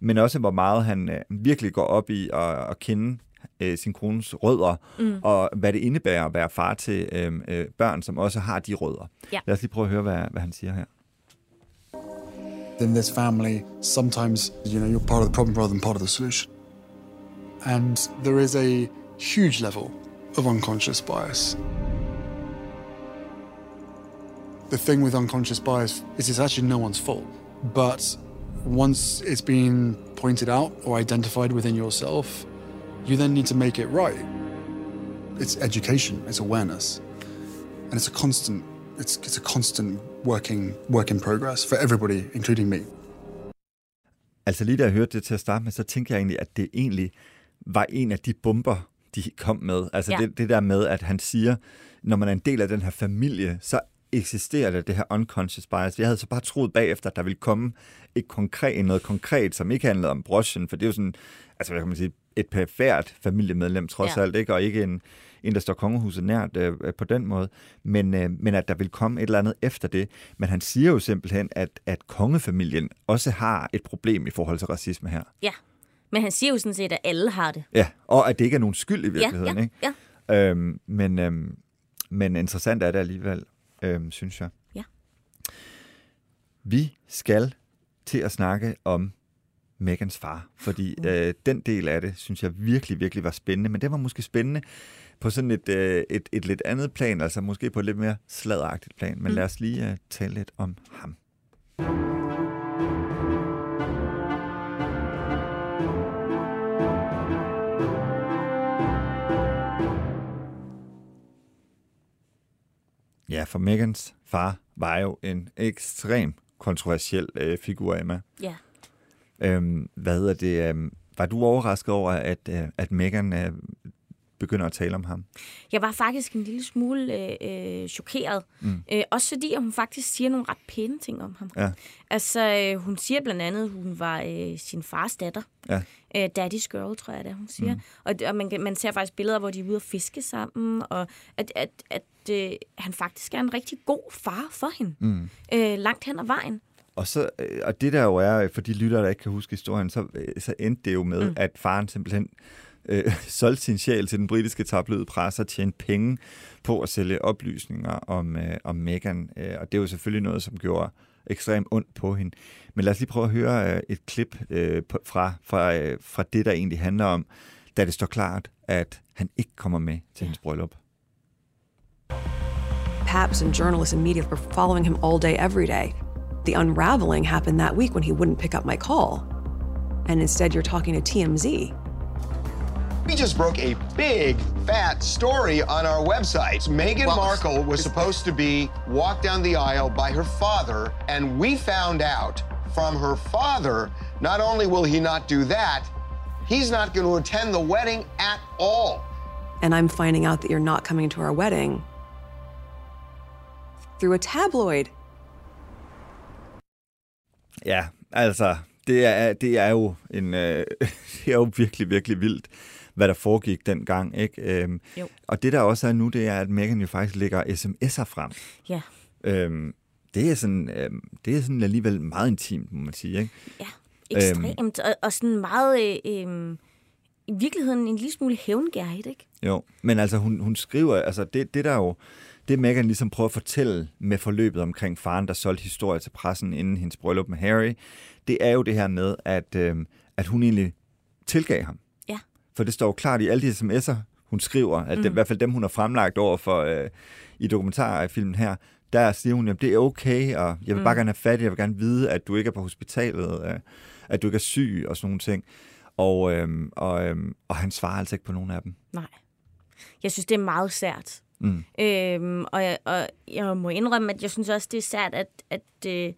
men også hvor meget han øh, virkelig går op i at, at kende øh, sin krones rødder, mm. og hvad det indebærer at være far til øh, øh, børn, som også har de rødder. Ja. Lad os lige prøve at høre, hvad, hvad han siger her. In this family, sometimes you know you're part of the problem rather than part of the solution. And there is a huge level of unconscious bias. The thing with unconscious bias is it's actually no one's fault. But once it's been pointed out or identified within yourself, you then need to make it right. It's education, it's awareness. And it's a constant it's, it's a constant working work in progress for everybody, including me. Altså lige da jeg hørte det til at starte med, så tænkte jeg egentlig, at det egentlig var en af de bomber, de kom med. Altså ja. Det, det der med, at han siger, når man er en del af den her familie, så eksisterer der det her unconscious bias. Jeg havde så bare troet bagefter, at der ville komme et konkret, noget konkret, som ikke handlede om brochen, for det er jo sådan, altså hvad kan man sige, et perfekt familiemedlem trods Ja. alt, ikke? og ikke en, en, der står kongehuset nært øh, på den måde, men, øh, men at der vil komme et eller andet efter det. Men han siger jo simpelthen, at, at kongefamilien også har et problem i forhold til racisme her. Ja, men han siger jo sådan set, at alle har det. Ja, og at det ikke er nogen skyld i virkeligheden. ja, ikke? ja. Øhm, men, øhm, men interessant er det alligevel, øhm, synes jeg. Ja. Vi skal til at snakke om Megans far, fordi Mm. øh, den del af det, synes jeg virkelig, virkelig var spændende, men det var måske spændende på sådan et, øh, et, et lidt andet plan, altså måske på et lidt mere sladagtigt plan, men Mm. lad os lige øh, tale lidt om ham. Ja, for Megans far var jo en ekstrem kontroversiel øh, figur, Emma. Ja. Øhm, hvad hedder det? Øhm, var du overrasket over, at, øh, at Megan øh, begynder at tale om ham? Jeg var faktisk en lille smule øh, øh, chokeret. Mm. Øh, også fordi, at hun faktisk siger nogle ret pæne ting om ham. Ja. Altså, øh, hun siger blandt andet, at hun var øh, sin fars datter. Ja. Øh, Daddy's girl, tror jeg, det hun siger. Mm. Og, og man, man ser faktisk billeder, hvor de er ude at fiske sammen, og at, at, at øh, han faktisk er en rigtig god far for hende. Mm. Øh, langt hen ad vejen. Og, så, øh, og det der jo er, for de lyttere, der ikke kan huske historien, så, øh, så endte det jo med, mm. at faren simpelthen øh, solgte sin sjæl til den britiske tabloid presse og tjente penge på at sælge oplysninger om, øh, om Meghan. Øh, og det er jo selvfølgelig noget, som gjorde ekstremt ondt på hende. Men lad os lige prøve at høre øh, et klip øh, fra, fra, øh, fra det, der egentlig handler om, da det står klart, at han ikke kommer med til hendes bryllup. Paps and journalists and media were following him all day, every day. The unraveling happened that week when he wouldn't pick up my call. And instead, you're talking to TMZ. We just broke a big, fat story on our website. Meghan well, Markle was supposed to be walked down the aisle by her father, and we found out from her father not only will he not do that, he's not going to attend the wedding at all. And I'm finding out that you're not coming to our wedding through a tabloid. Ja, altså, det er, det er jo en, øh, det er jo virkelig, virkelig vildt, hvad der foregik dengang, ikke? Øhm, jo. Og det der også er nu, det er, at Megan jo faktisk lægger sms'er frem. Ja. Øhm, det er sådan, øhm, det er sådan alligevel meget intimt, må man sige, ikke? Ja, ekstremt, øhm, og, og sådan meget, øh, øh, i virkeligheden en lille smule hævngærigt, ikke? Jo, men altså hun, hun skriver, altså det, det der jo, det Meghan ligesom prøver at fortælle med forløbet omkring faren, der solgte historie til pressen inden hendes bryllup med Harry, det er jo det her med, at, øh, at hun egentlig tilgav ham. Ja. For det står jo klart i alle de sms'er, hun skriver, at mm. det, i hvert fald dem, hun har fremlagt over for øh, i dokumentarfilmen her, der siger hun, at det er okay, og jeg vil mm. bare gerne have fat i, jeg vil gerne vide, at du ikke er på hospitalet, øh, at du ikke er syg og sådan nogle ting. Og, øhm, og, øhm, og han svarer altså ikke på nogen af dem. Nej. Jeg synes, det er meget sært. Mm. Øhm, og, jeg, og jeg må indrømme, at jeg synes også, det er sært, at, at, øh,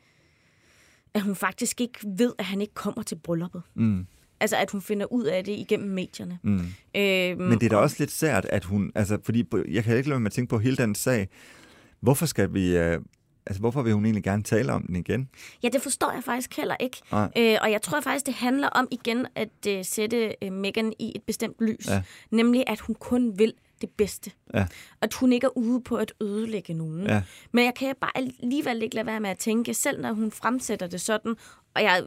at hun faktisk ikke ved, at han ikke kommer til brylluppet. Mm. Altså, at hun finder ud af det igennem medierne. Mm. Øhm, Men det er da og... også lidt sært, at hun... Altså, fordi jeg kan ikke lade mig at tænke på hele den sag. Hvorfor skal vi... Øh, Altså, hvorfor vil hun egentlig gerne tale om den igen? Ja, det forstår jeg faktisk heller ikke. Øh, og jeg tror faktisk, det handler om igen at øh, sætte øh, Megan i et bestemt lys. Ja. Nemlig, at hun kun vil det bedste. Ja. At hun ikke er ude på at ødelægge nogen. Ja. Men jeg kan bare alligevel ikke lade være med at tænke, selv når hun fremsætter det sådan, og jeg,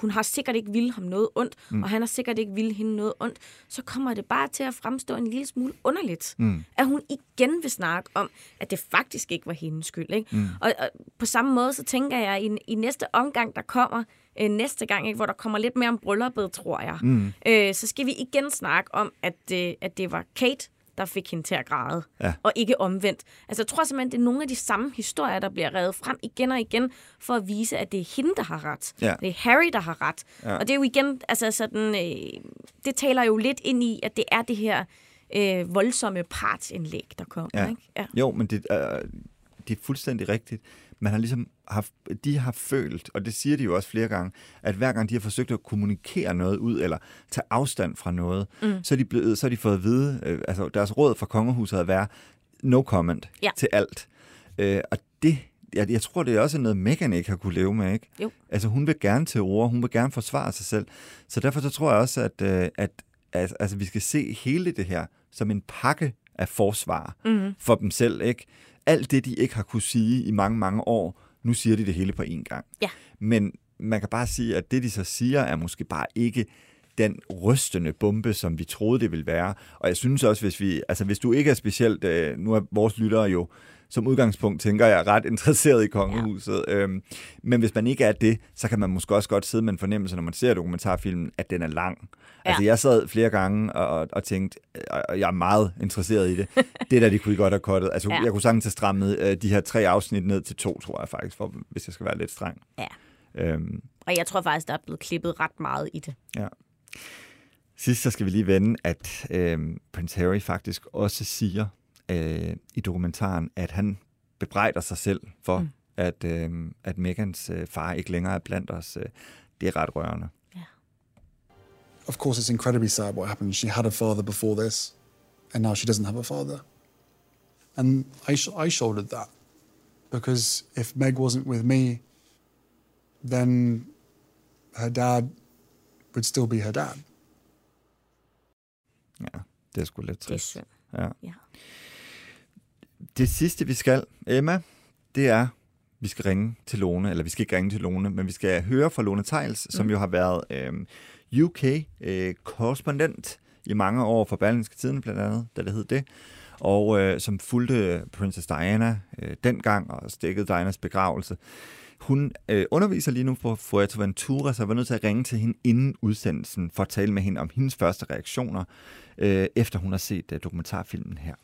hun har sikkert ikke ville ham noget ondt, mm. og han har sikkert ikke ville hende noget ondt, så kommer det bare til at fremstå en lille smule underligt. Mm. At hun igen vil snakke om, at det faktisk ikke var hendes skyld. Ikke? Mm. Og, og på samme måde, så tænker jeg, i, i næste omgang, der kommer, øh, næste gang, ikke, hvor der kommer lidt mere om brylluppet, tror jeg, mm. øh, så skal vi igen snakke om, at, øh, at det var Kate, der fik hende til at græde, ja. og ikke omvendt. Altså, jeg tror simpelthen, det er nogle af de samme historier, der bliver revet frem igen og igen, for at vise, at det er hende, der har ret. Ja. Det er Harry, der har ret. Ja. Og det er jo igen, altså sådan, øh, det taler jo lidt ind i, at det er det her øh, voldsomme partsindlæg, der kommer. Ja. Ikke? Ja. Jo, men det, øh, det er fuldstændig rigtigt man har ligesom haft, de har følt, og det siger de jo også flere gange, at hver gang de har forsøgt at kommunikere noget ud, eller tage afstand fra noget, mm. så, er de blevet, så har de fået at vide, øh, altså deres råd fra kongehuset at være no comment ja. til alt. Øh, og det, jeg, jeg tror, det er også noget, Meghan ikke har kunne leve med, ikke? Jo. Altså hun vil gerne til ord, hun vil gerne forsvare sig selv. Så derfor så tror jeg også, at, øh, at, at altså, vi skal se hele det her som en pakke af forsvar mm. for dem selv, ikke? Alt det, de ikke har kunne sige i mange, mange år, nu siger de det hele på én gang. Ja. Men man kan bare sige, at det, de så siger, er måske bare ikke den rystende bombe, som vi troede, det ville være. Og jeg synes også, hvis vi, altså hvis du ikke er specielt, øh, nu er vores lyttere jo som udgangspunkt, tænker jeg, ret interesseret i kongehuset. Ja. Øhm, men hvis man ikke er det, så kan man måske også godt sidde med en fornemmelse, når man ser dokumentarfilmen, at den er lang. Ja. Altså jeg sad flere gange og, og tænkte, og jeg er meget interesseret i det. det der, de kunne godt have kottet. Altså ja. jeg kunne sagtens have strammet øh, de her tre afsnit ned til to, tror jeg faktisk, for, hvis jeg skal være lidt streng. Ja. Øhm, og jeg tror faktisk, der er blevet klippet ret meget i det. Ja. Sidst så skal vi lige vende, at øh, Prince Harry faktisk også siger øh, i dokumentaren, at han bebrejder sig selv for, mm. at, øh, at Megans øh, far ikke længere er blandt os. Øh, det er ret rørende. Yeah. Of course, it's incredibly sad what happened. She had a father before this, and now she doesn't have a father. And I, sh- I shouldered that because if Meg wasn't with me, then her dad would still be her dad. Ja, det er sgu lidt trist. Det er synd. Ja. ja. Det sidste, vi skal, Emma, det er, vi skal ringe til Lone, eller vi skal ikke ringe til Lone, men vi skal høre fra Lone Tejls, mm. som jo har været øh, UK-korrespondent øh, i mange år for Berlingske Tiden, blandt andet, da det hed det, og øh, som fulgte Princess Diana øh, dengang og stikket Dianas begravelse. Hun øh, underviser lige nu på Fuerteventura, så jeg var nødt til at ringe til hende inden udsendelsen for at tale med hende om hendes første reaktioner, øh, efter hun har set øh, dokumentarfilmen her.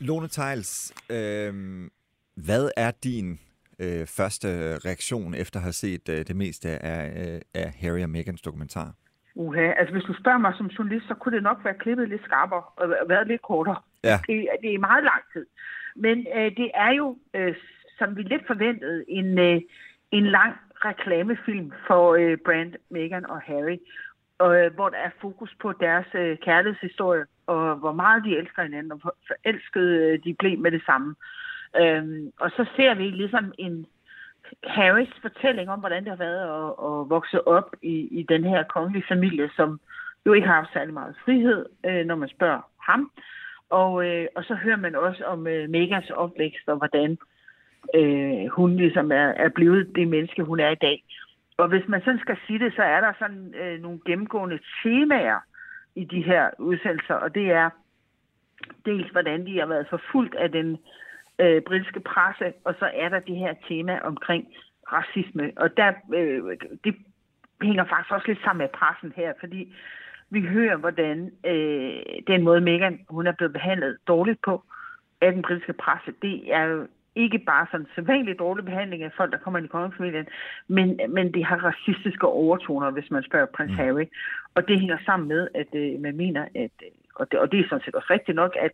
Lone Tejls, øh, hvad er din øh, første reaktion efter at have set øh, det meste af, øh, af Harry og Megans dokumentar? Uha, altså hvis du spørger mig som journalist, så kunne det nok være klippet lidt skarpere og været lidt kortere. Ja. Det, det er meget lang tid. Men øh, det er jo, øh, som vi lidt forventede, en, øh, en lang reklamefilm for øh, Brand, Meghan og Harry, øh, hvor der er fokus på deres øh, kærlighedshistorie, og hvor meget de elsker hinanden, og hvor forelskede øh, de blev med det samme. Øhm, og så ser vi ligesom en Harrys fortælling om, hvordan det har været at, at vokse op i, i den her kongelige familie, som jo ikke har haft særlig meget frihed, øh, når man spørger ham. Og, øh, og så hører man også om øh, Megas opvækst, og hvordan øh, hun ligesom er, er blevet det menneske, hun er i dag. Og hvis man sådan skal sige det, så er der sådan øh, nogle gennemgående temaer i de her udsendelser, og det er dels, hvordan de har været forfulgt af den øh, britiske presse, og så er der det her tema omkring racisme. Og der, øh, det hænger faktisk også lidt sammen med pressen her, fordi vi hører, hvordan øh, den måde Meghan hun er blevet behandlet dårligt på af den britiske presse, det er jo ikke bare sådan sædvanlig dårlig behandling af folk, der kommer ind i kongefamilien, men, men det har racistiske overtoner, hvis man spørger prins mm. Harry. Og det hænger sammen med, at øh, man mener, at, og det, og det er sådan set også rigtigt nok, at,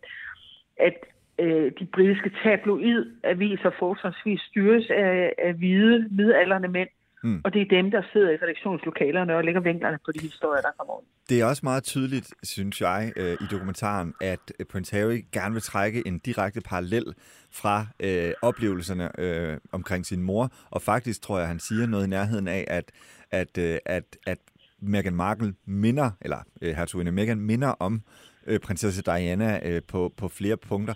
at øh, de britiske tabloid-aviser forholdsvis styres af, af hvide, midalderne mænd, Mm. Og det er dem, der sidder i redaktionslokalerne og lægger vinklerne på de historier, der kommer ud. Det er også meget tydeligt, synes jeg, øh, i dokumentaren, at Prince Harry gerne vil trække en direkte parallel fra øh, oplevelserne øh, omkring sin mor. Og faktisk tror jeg, han siger noget i nærheden af, at, at, øh, at, at Meghan Markle minder, eller øh, hertuginde Meghan minder om øh, prinsesse Diana øh, på, på flere punkter.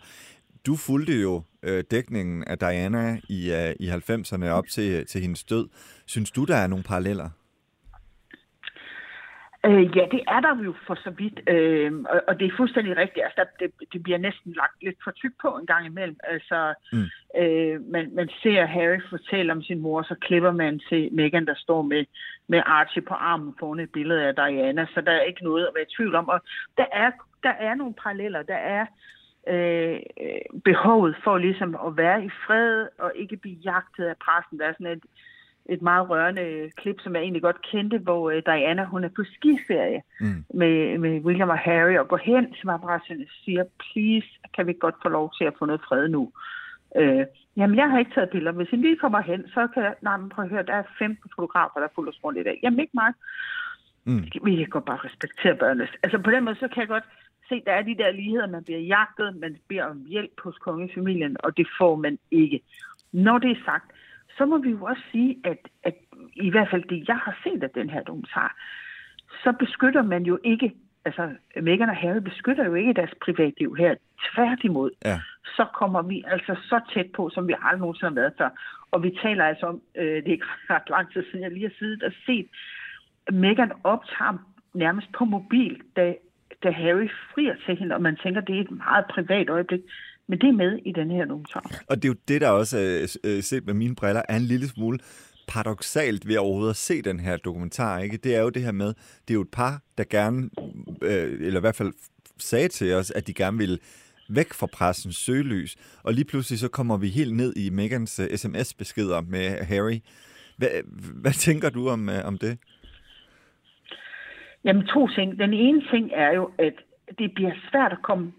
Du fulgte jo øh, dækningen af Diana i, øh, i 90'erne op til, til hendes død. Synes du, der er nogle paralleller? Øh, ja, det er der jo for så vidt, øh, og, og det er fuldstændig rigtigt. Altså, det, det bliver næsten lagt lidt for tyk på en gang imellem. Altså, mm. øh, man, man ser Harry fortælle om sin mor, så klipper man til Meghan, der står med, med Archie på armen foran et billede af Diana, så der er ikke noget at være i tvivl om. Og der er, der er nogle paralleller. Der er øh, behovet for ligesom at være i fred og ikke blive jagtet af pressen. Der er sådan et, et meget rørende klip, som jeg egentlig godt kendte, hvor øh, Diana hun er på skiferie mm. med, med William og Harry og går hen til paparazzierne og siger, please, kan vi godt få lov til at få noget fred nu? Øh, jamen, jeg har ikke taget billeder. Hvis I lige kommer hen, så kan jeg... Nej, men prøv at høre, der er 15 fotografer, der fulder os rundt i dag. Jamen, ikke mig. Mm. Vi kan godt bare respektere børnene. Altså, på den måde, så kan jeg godt se, der er de der ligheder, man bliver jagtet, man beder om hjælp hos kongefamilien, og det får man ikke. Når det er sagt, så må vi jo også sige, at, at i hvert fald det, jeg har set af den her dokumentar, så beskytter man jo ikke, altså Meghan og Harry beskytter jo ikke deres privatliv her. Tværtimod, ja. så kommer vi altså så tæt på, som vi aldrig nogensinde har været før. Og vi taler altså om, øh, det er ikke ret lang tid siden, jeg lige har siddet og set, Meghan optager nærmest på mobil, da da Harry frier til hende, og man tænker, det er et meget privat øjeblik. Men det er med i den her dokumentar. Og det er jo det, der også er øh, set med mine briller, er en lille smule paradoxalt ved overhovedet at se den her dokumentar. Ikke? Det er jo det her med, det er jo et par, der gerne, øh, eller i hvert fald sagde til os, at de gerne ville væk fra pressens søgelys. Og lige pludselig så kommer vi helt ned i Megans øh, uh, sms-beskeder med Harry. Hvad, hvad tænker du om, uh, om det? Jamen to ting. Den ene ting er jo, at det bliver svært at komme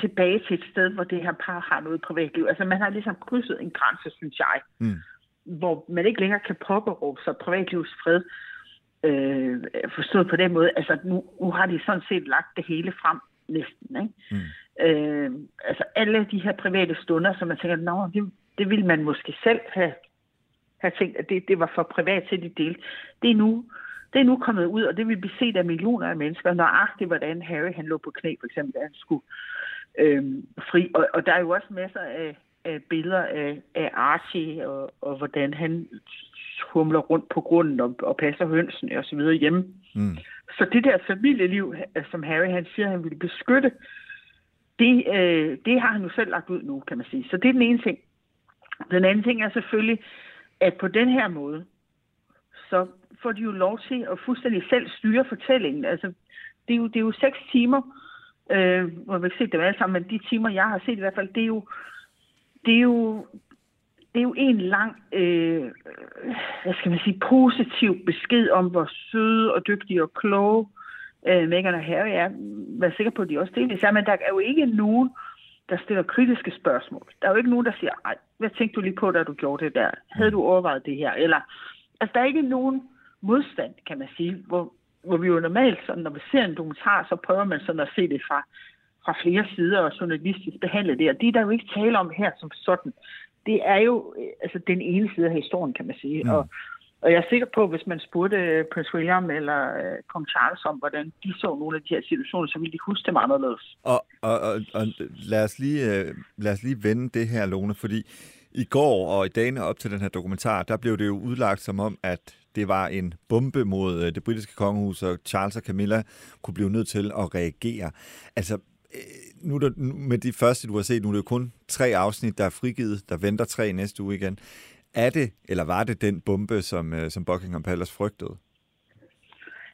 tilbage til et sted, hvor det her par har noget privatliv. Altså man har ligesom krydset en grænse, synes jeg, mm. hvor man ikke længere kan påberåbe sig privatlivsfred. Øh, forstået på den måde, altså nu, nu har de sådan set lagt det hele frem næsten. Ikke? Mm. Øh, altså alle de her private stunder, som man tænker, Nå, det, det ville man måske selv have, have tænkt, at det, det var for privat til de del. Det er nu det er nu kommet ud, og det vil blive set af millioner af mennesker, nøjagtigt hvordan Harry han lå på knæ, for eksempel, da han skulle øh, fri. Og, og der er jo også masser af, øh, billeder af, af Archie, og, og hvordan han humler rundt på grunden og, og passer hønsen og så videre hjemme. Mm. Så det der familieliv, øh, som Harry han siger, han ville beskytte, det, øh, det har han jo selv lagt ud nu, kan man sige. Så det er den ene ting. Den anden ting er selvfølgelig, at på den her måde, så får de jo lov til at fuldstændig selv styre fortællingen. Altså, det er jo, det er jo seks timer, øh, hvor vi ikke set dem alle sammen, men de timer, jeg har set i hvert fald, det er jo, det er jo, det er jo en lang, øh, hvad skal man sige, positiv besked om, hvor søde og dygtige og kloge øh, Meghan og Harry er. Vær sikker på, at de også delvis er, men der er jo ikke nogen, der stiller kritiske spørgsmål. Der er jo ikke nogen, der siger, Ej, hvad tænkte du lige på, da du gjorde det der? Havde du overvejet det her? Eller, altså, der er ikke nogen modstand, kan man sige, hvor, hvor vi jo normalt, sådan, når vi ser en dokumentar, så prøver man sådan at se det fra, fra flere sider og journalistisk behandle det. Og det er der jo ikke tale om her som sådan. Det er jo øh, altså, den ene side af historien, kan man sige. Mm. Og, og jeg er sikker på, at hvis man spurgte øh, Prince William eller uh, Kong Charles om, hvordan de så nogle af de her situationer, så ville de huske meget anderledes. Og, og, og, og lad, os lige, lad os lige vende det her, Lone, fordi i går og i dagene op til den her dokumentar, der blev det jo udlagt som om, at det var en bombe mod det britiske kongehus, og Charles og Camilla kunne blive nødt til at reagere. Altså, nu er der, med de første, du har set, nu er det jo kun tre afsnit, der er frigivet, der venter tre næste uge igen. Er det, eller var det den bombe, som, øh, som Buckingham Palace frygtede?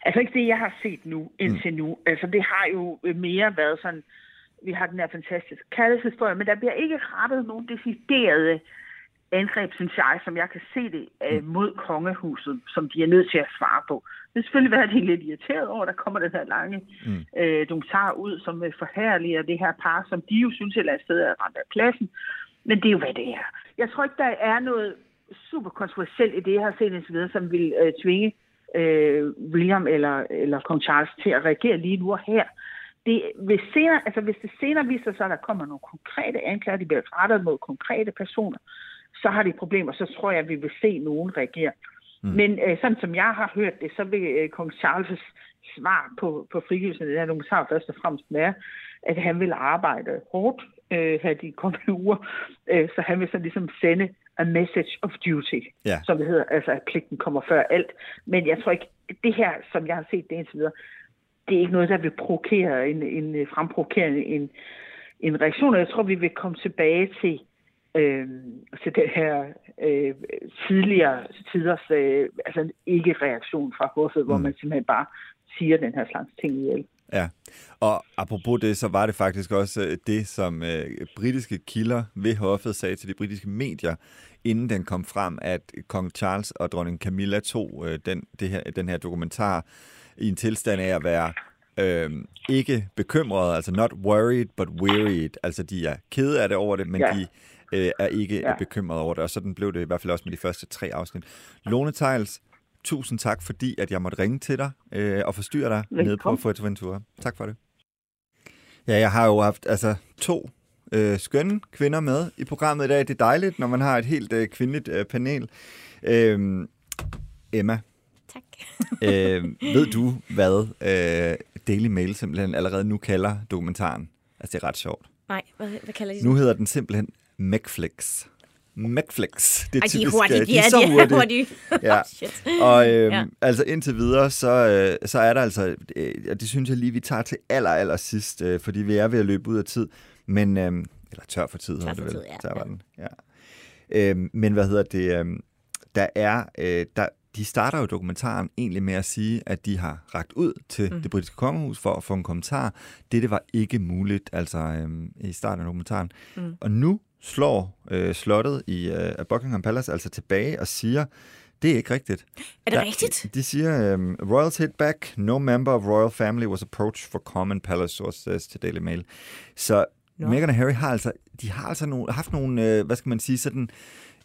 Altså ikke det, jeg har set nu, indtil mm. nu. Altså det har jo mere været sådan, vi har den her fantastiske kaldeshistorie, men der bliver ikke rettet nogen deciderede angreb, synes jeg, som jeg kan se det, øh, mm. mod kongehuset, som de er nødt til at svare på. Det er selvfølgelig været de lidt irriteret over, der kommer den her lange mm. øh, dokumentar ud, som øh, forhærliger det her par, som de jo synes et eller andet sted er ramt af pladsen. Men det er jo, hvad det er. Jeg tror ikke, der er noget super kontroversielt i det, jeg har set indtil videre, som vil øh, tvinge øh, William eller, eller kong Charles til at reagere lige nu og her. Det, hvis, senere, altså hvis det senere viser sig, at der kommer nogle konkrete anklager, de bliver rettet mod konkrete personer, så har de problemer, så tror jeg, at vi vil se nogen reagere. Mm. Men øh, sådan som jeg har hørt det, så vil øh, kong Charles' svar på, på frigivelsen af den her dokumentar først og fremmest være, at han vil arbejde hårdt øh, her de kommende uger, øh, så han vil så ligesom sende a message of duty, ja. som det hedder, altså at pligten kommer før alt. Men jeg tror ikke, det her, som jeg har set det indtil videre, det er ikke noget, der vil provokere en, en fremprovokere en, en reaktion, jeg tror, vi vil komme tilbage til øh, til den her øh, tidligere tiders øh, altså ikke-reaktion fra hoffet, mm. hvor man simpelthen bare siger den her slags ting ihjel. Ja, og apropos det, så var det faktisk også øh, det, som øh, britiske kilder ved hoffet sagde til de britiske medier, inden den kom frem, at kong Charles og dronning Camilla tog øh, den, det her, den her dokumentar i en tilstand af at være øh, ikke bekymrede, altså not worried, but wearied. Altså, de er kede af det over det, men ja. de øh, er ikke ja. bekymret over det, og sådan blev det i hvert fald også med de første tre afsnit. Lone Tejls, tusind tak, fordi at jeg måtte ringe til dig øh, og forstyrre dig Velkommen. nede på Fuerteventura. Tak for det. Ja, jeg har jo haft altså to øh, skønne kvinder med i programmet i dag. Det er dejligt, når man har et helt øh, kvindeligt øh, panel. Øh, Emma. Tak. øh, ved du, hvad øh, Daily Mail simpelthen allerede nu kalder dokumentaren? Altså, det er ret sjovt. Nej, hvad, hvad kalder de Nu hedder den simpelthen Macflix. Macflix. Det er, Ej, de er hurtige, de, de er, så. De er hurtige. ja. Shit. Og øhm, ja. altså indtil videre, så, øh, så er der altså, øh, og det synes jeg lige, vi tager til aller, aller sidst, øh, fordi vi er ved at løbe ud af tid. Men, øh, eller tør for tid, tør for det vel. Tid, ja. Der var den, ja. Øh, men hvad hedder det, øh, der er, øh, der, de starter jo dokumentaren egentlig med at sige, at de har ragt ud til mm. det britiske kongehus for at få en kommentar. Det var ikke muligt, altså øhm, i starten af dokumentaren. Mm. Og nu slår øh, slottet i øh, Buckingham Palace altså tilbage og siger, det er ikke rigtigt. Er det Der, rigtigt? De siger, um, Royals hit back, no member of royal family was approached for common palace, source says til Daily Mail. Så no. Meghan og Harry har altså, de har altså nogle, haft nogle, øh, hvad skal man sige, sådan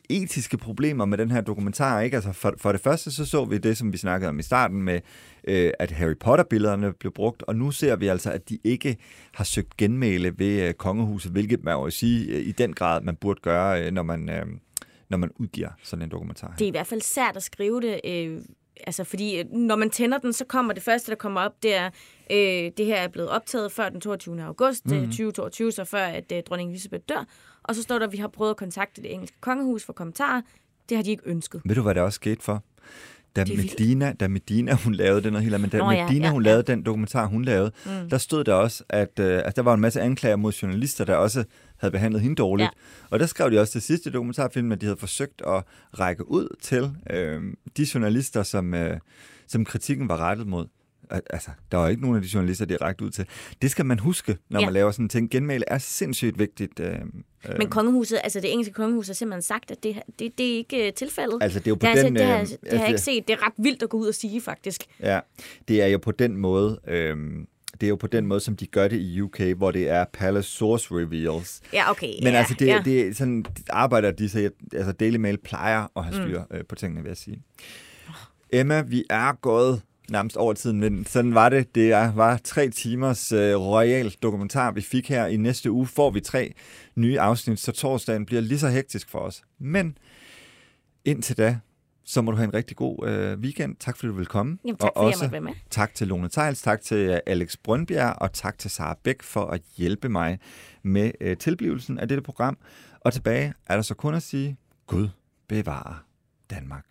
etiske problemer med den her dokumentar. Ikke? Altså for, for det første så så vi det, som vi snakkede om i starten med, øh, at Harry Potter-billederne blev brugt, og nu ser vi altså, at de ikke har søgt genmæle ved øh, kongehuset, hvilket man jo sige øh, i den grad, man burde gøre, øh, når man... Øh, når man udgiver sådan en dokumentar. Det er i hvert fald sært at skrive det, øh, altså fordi øh, når man tænder den, så kommer det første, der kommer op, det er, øh, det her er blevet optaget før den 22. august mm. 2022, så før at øh, dronning Elisabeth dør, og så står der, at vi har prøvet at kontakte det engelske kongehus for kommentarer. Det har de ikke ønsket. Ved du, hvad der også skete for? Da Medina, da Medina, hun lavede den, og hele, men da Nå, ja, Medina, ja, hun ja. lavede den dokumentar, hun lavede, Mm. der stod der også, at, øh, at der var en masse anklager mod journalister, der også havde behandlet hende dårligt. Ja. Og der skrev de også til sidste dokumentarfilm, at de havde forsøgt at række ud til øh, de journalister, som, øh, som kritikken var rettet mod. Al- Altså, der var ikke nogen af de journalister, de rækket ud til. Det skal man huske, når Ja. man laver sådan en ting. Genmæle er sindssygt vigtigt. Øh, øh, Men kongehuset, altså det engelske kongehus har simpelthen sagt, at det, det, det er ikke øh, tilfældet. Altså, det er jo på det, jeg den, set- det, har, øh, det har altså- jeg ikke set. Det er ret vildt at gå ud og sige, faktisk. Ja, det er jo på den måde, øhm, det er jo på den måde, som de gør det i UK, hvor det er Palace Source Reveals. Ja, okay. Men ja, altså, det, ja. det sådan, arbejder de så, altså Daily Mail plejer at have Mm. styr øh, på tingene, vil jeg sige. Emma, vi er gået nærmest over tiden, men sådan var det. Det er, var tre timers øh, royal dokumentar, vi fik her. I næste uge får vi tre nye afsnit, så torsdagen bliver lige så hektisk for os. Men indtil da, så må du have en rigtig god øh, weekend. Tak fordi du vil komme. Jamen, tak, og også være med. tak til Lone Tejls, tak til øh, Alex Brøndbjerg, og tak til Sara Bæk for at hjælpe mig med øh, tilblivelsen af dette program. Og tilbage er der så kun at sige, Gud bevare Danmark.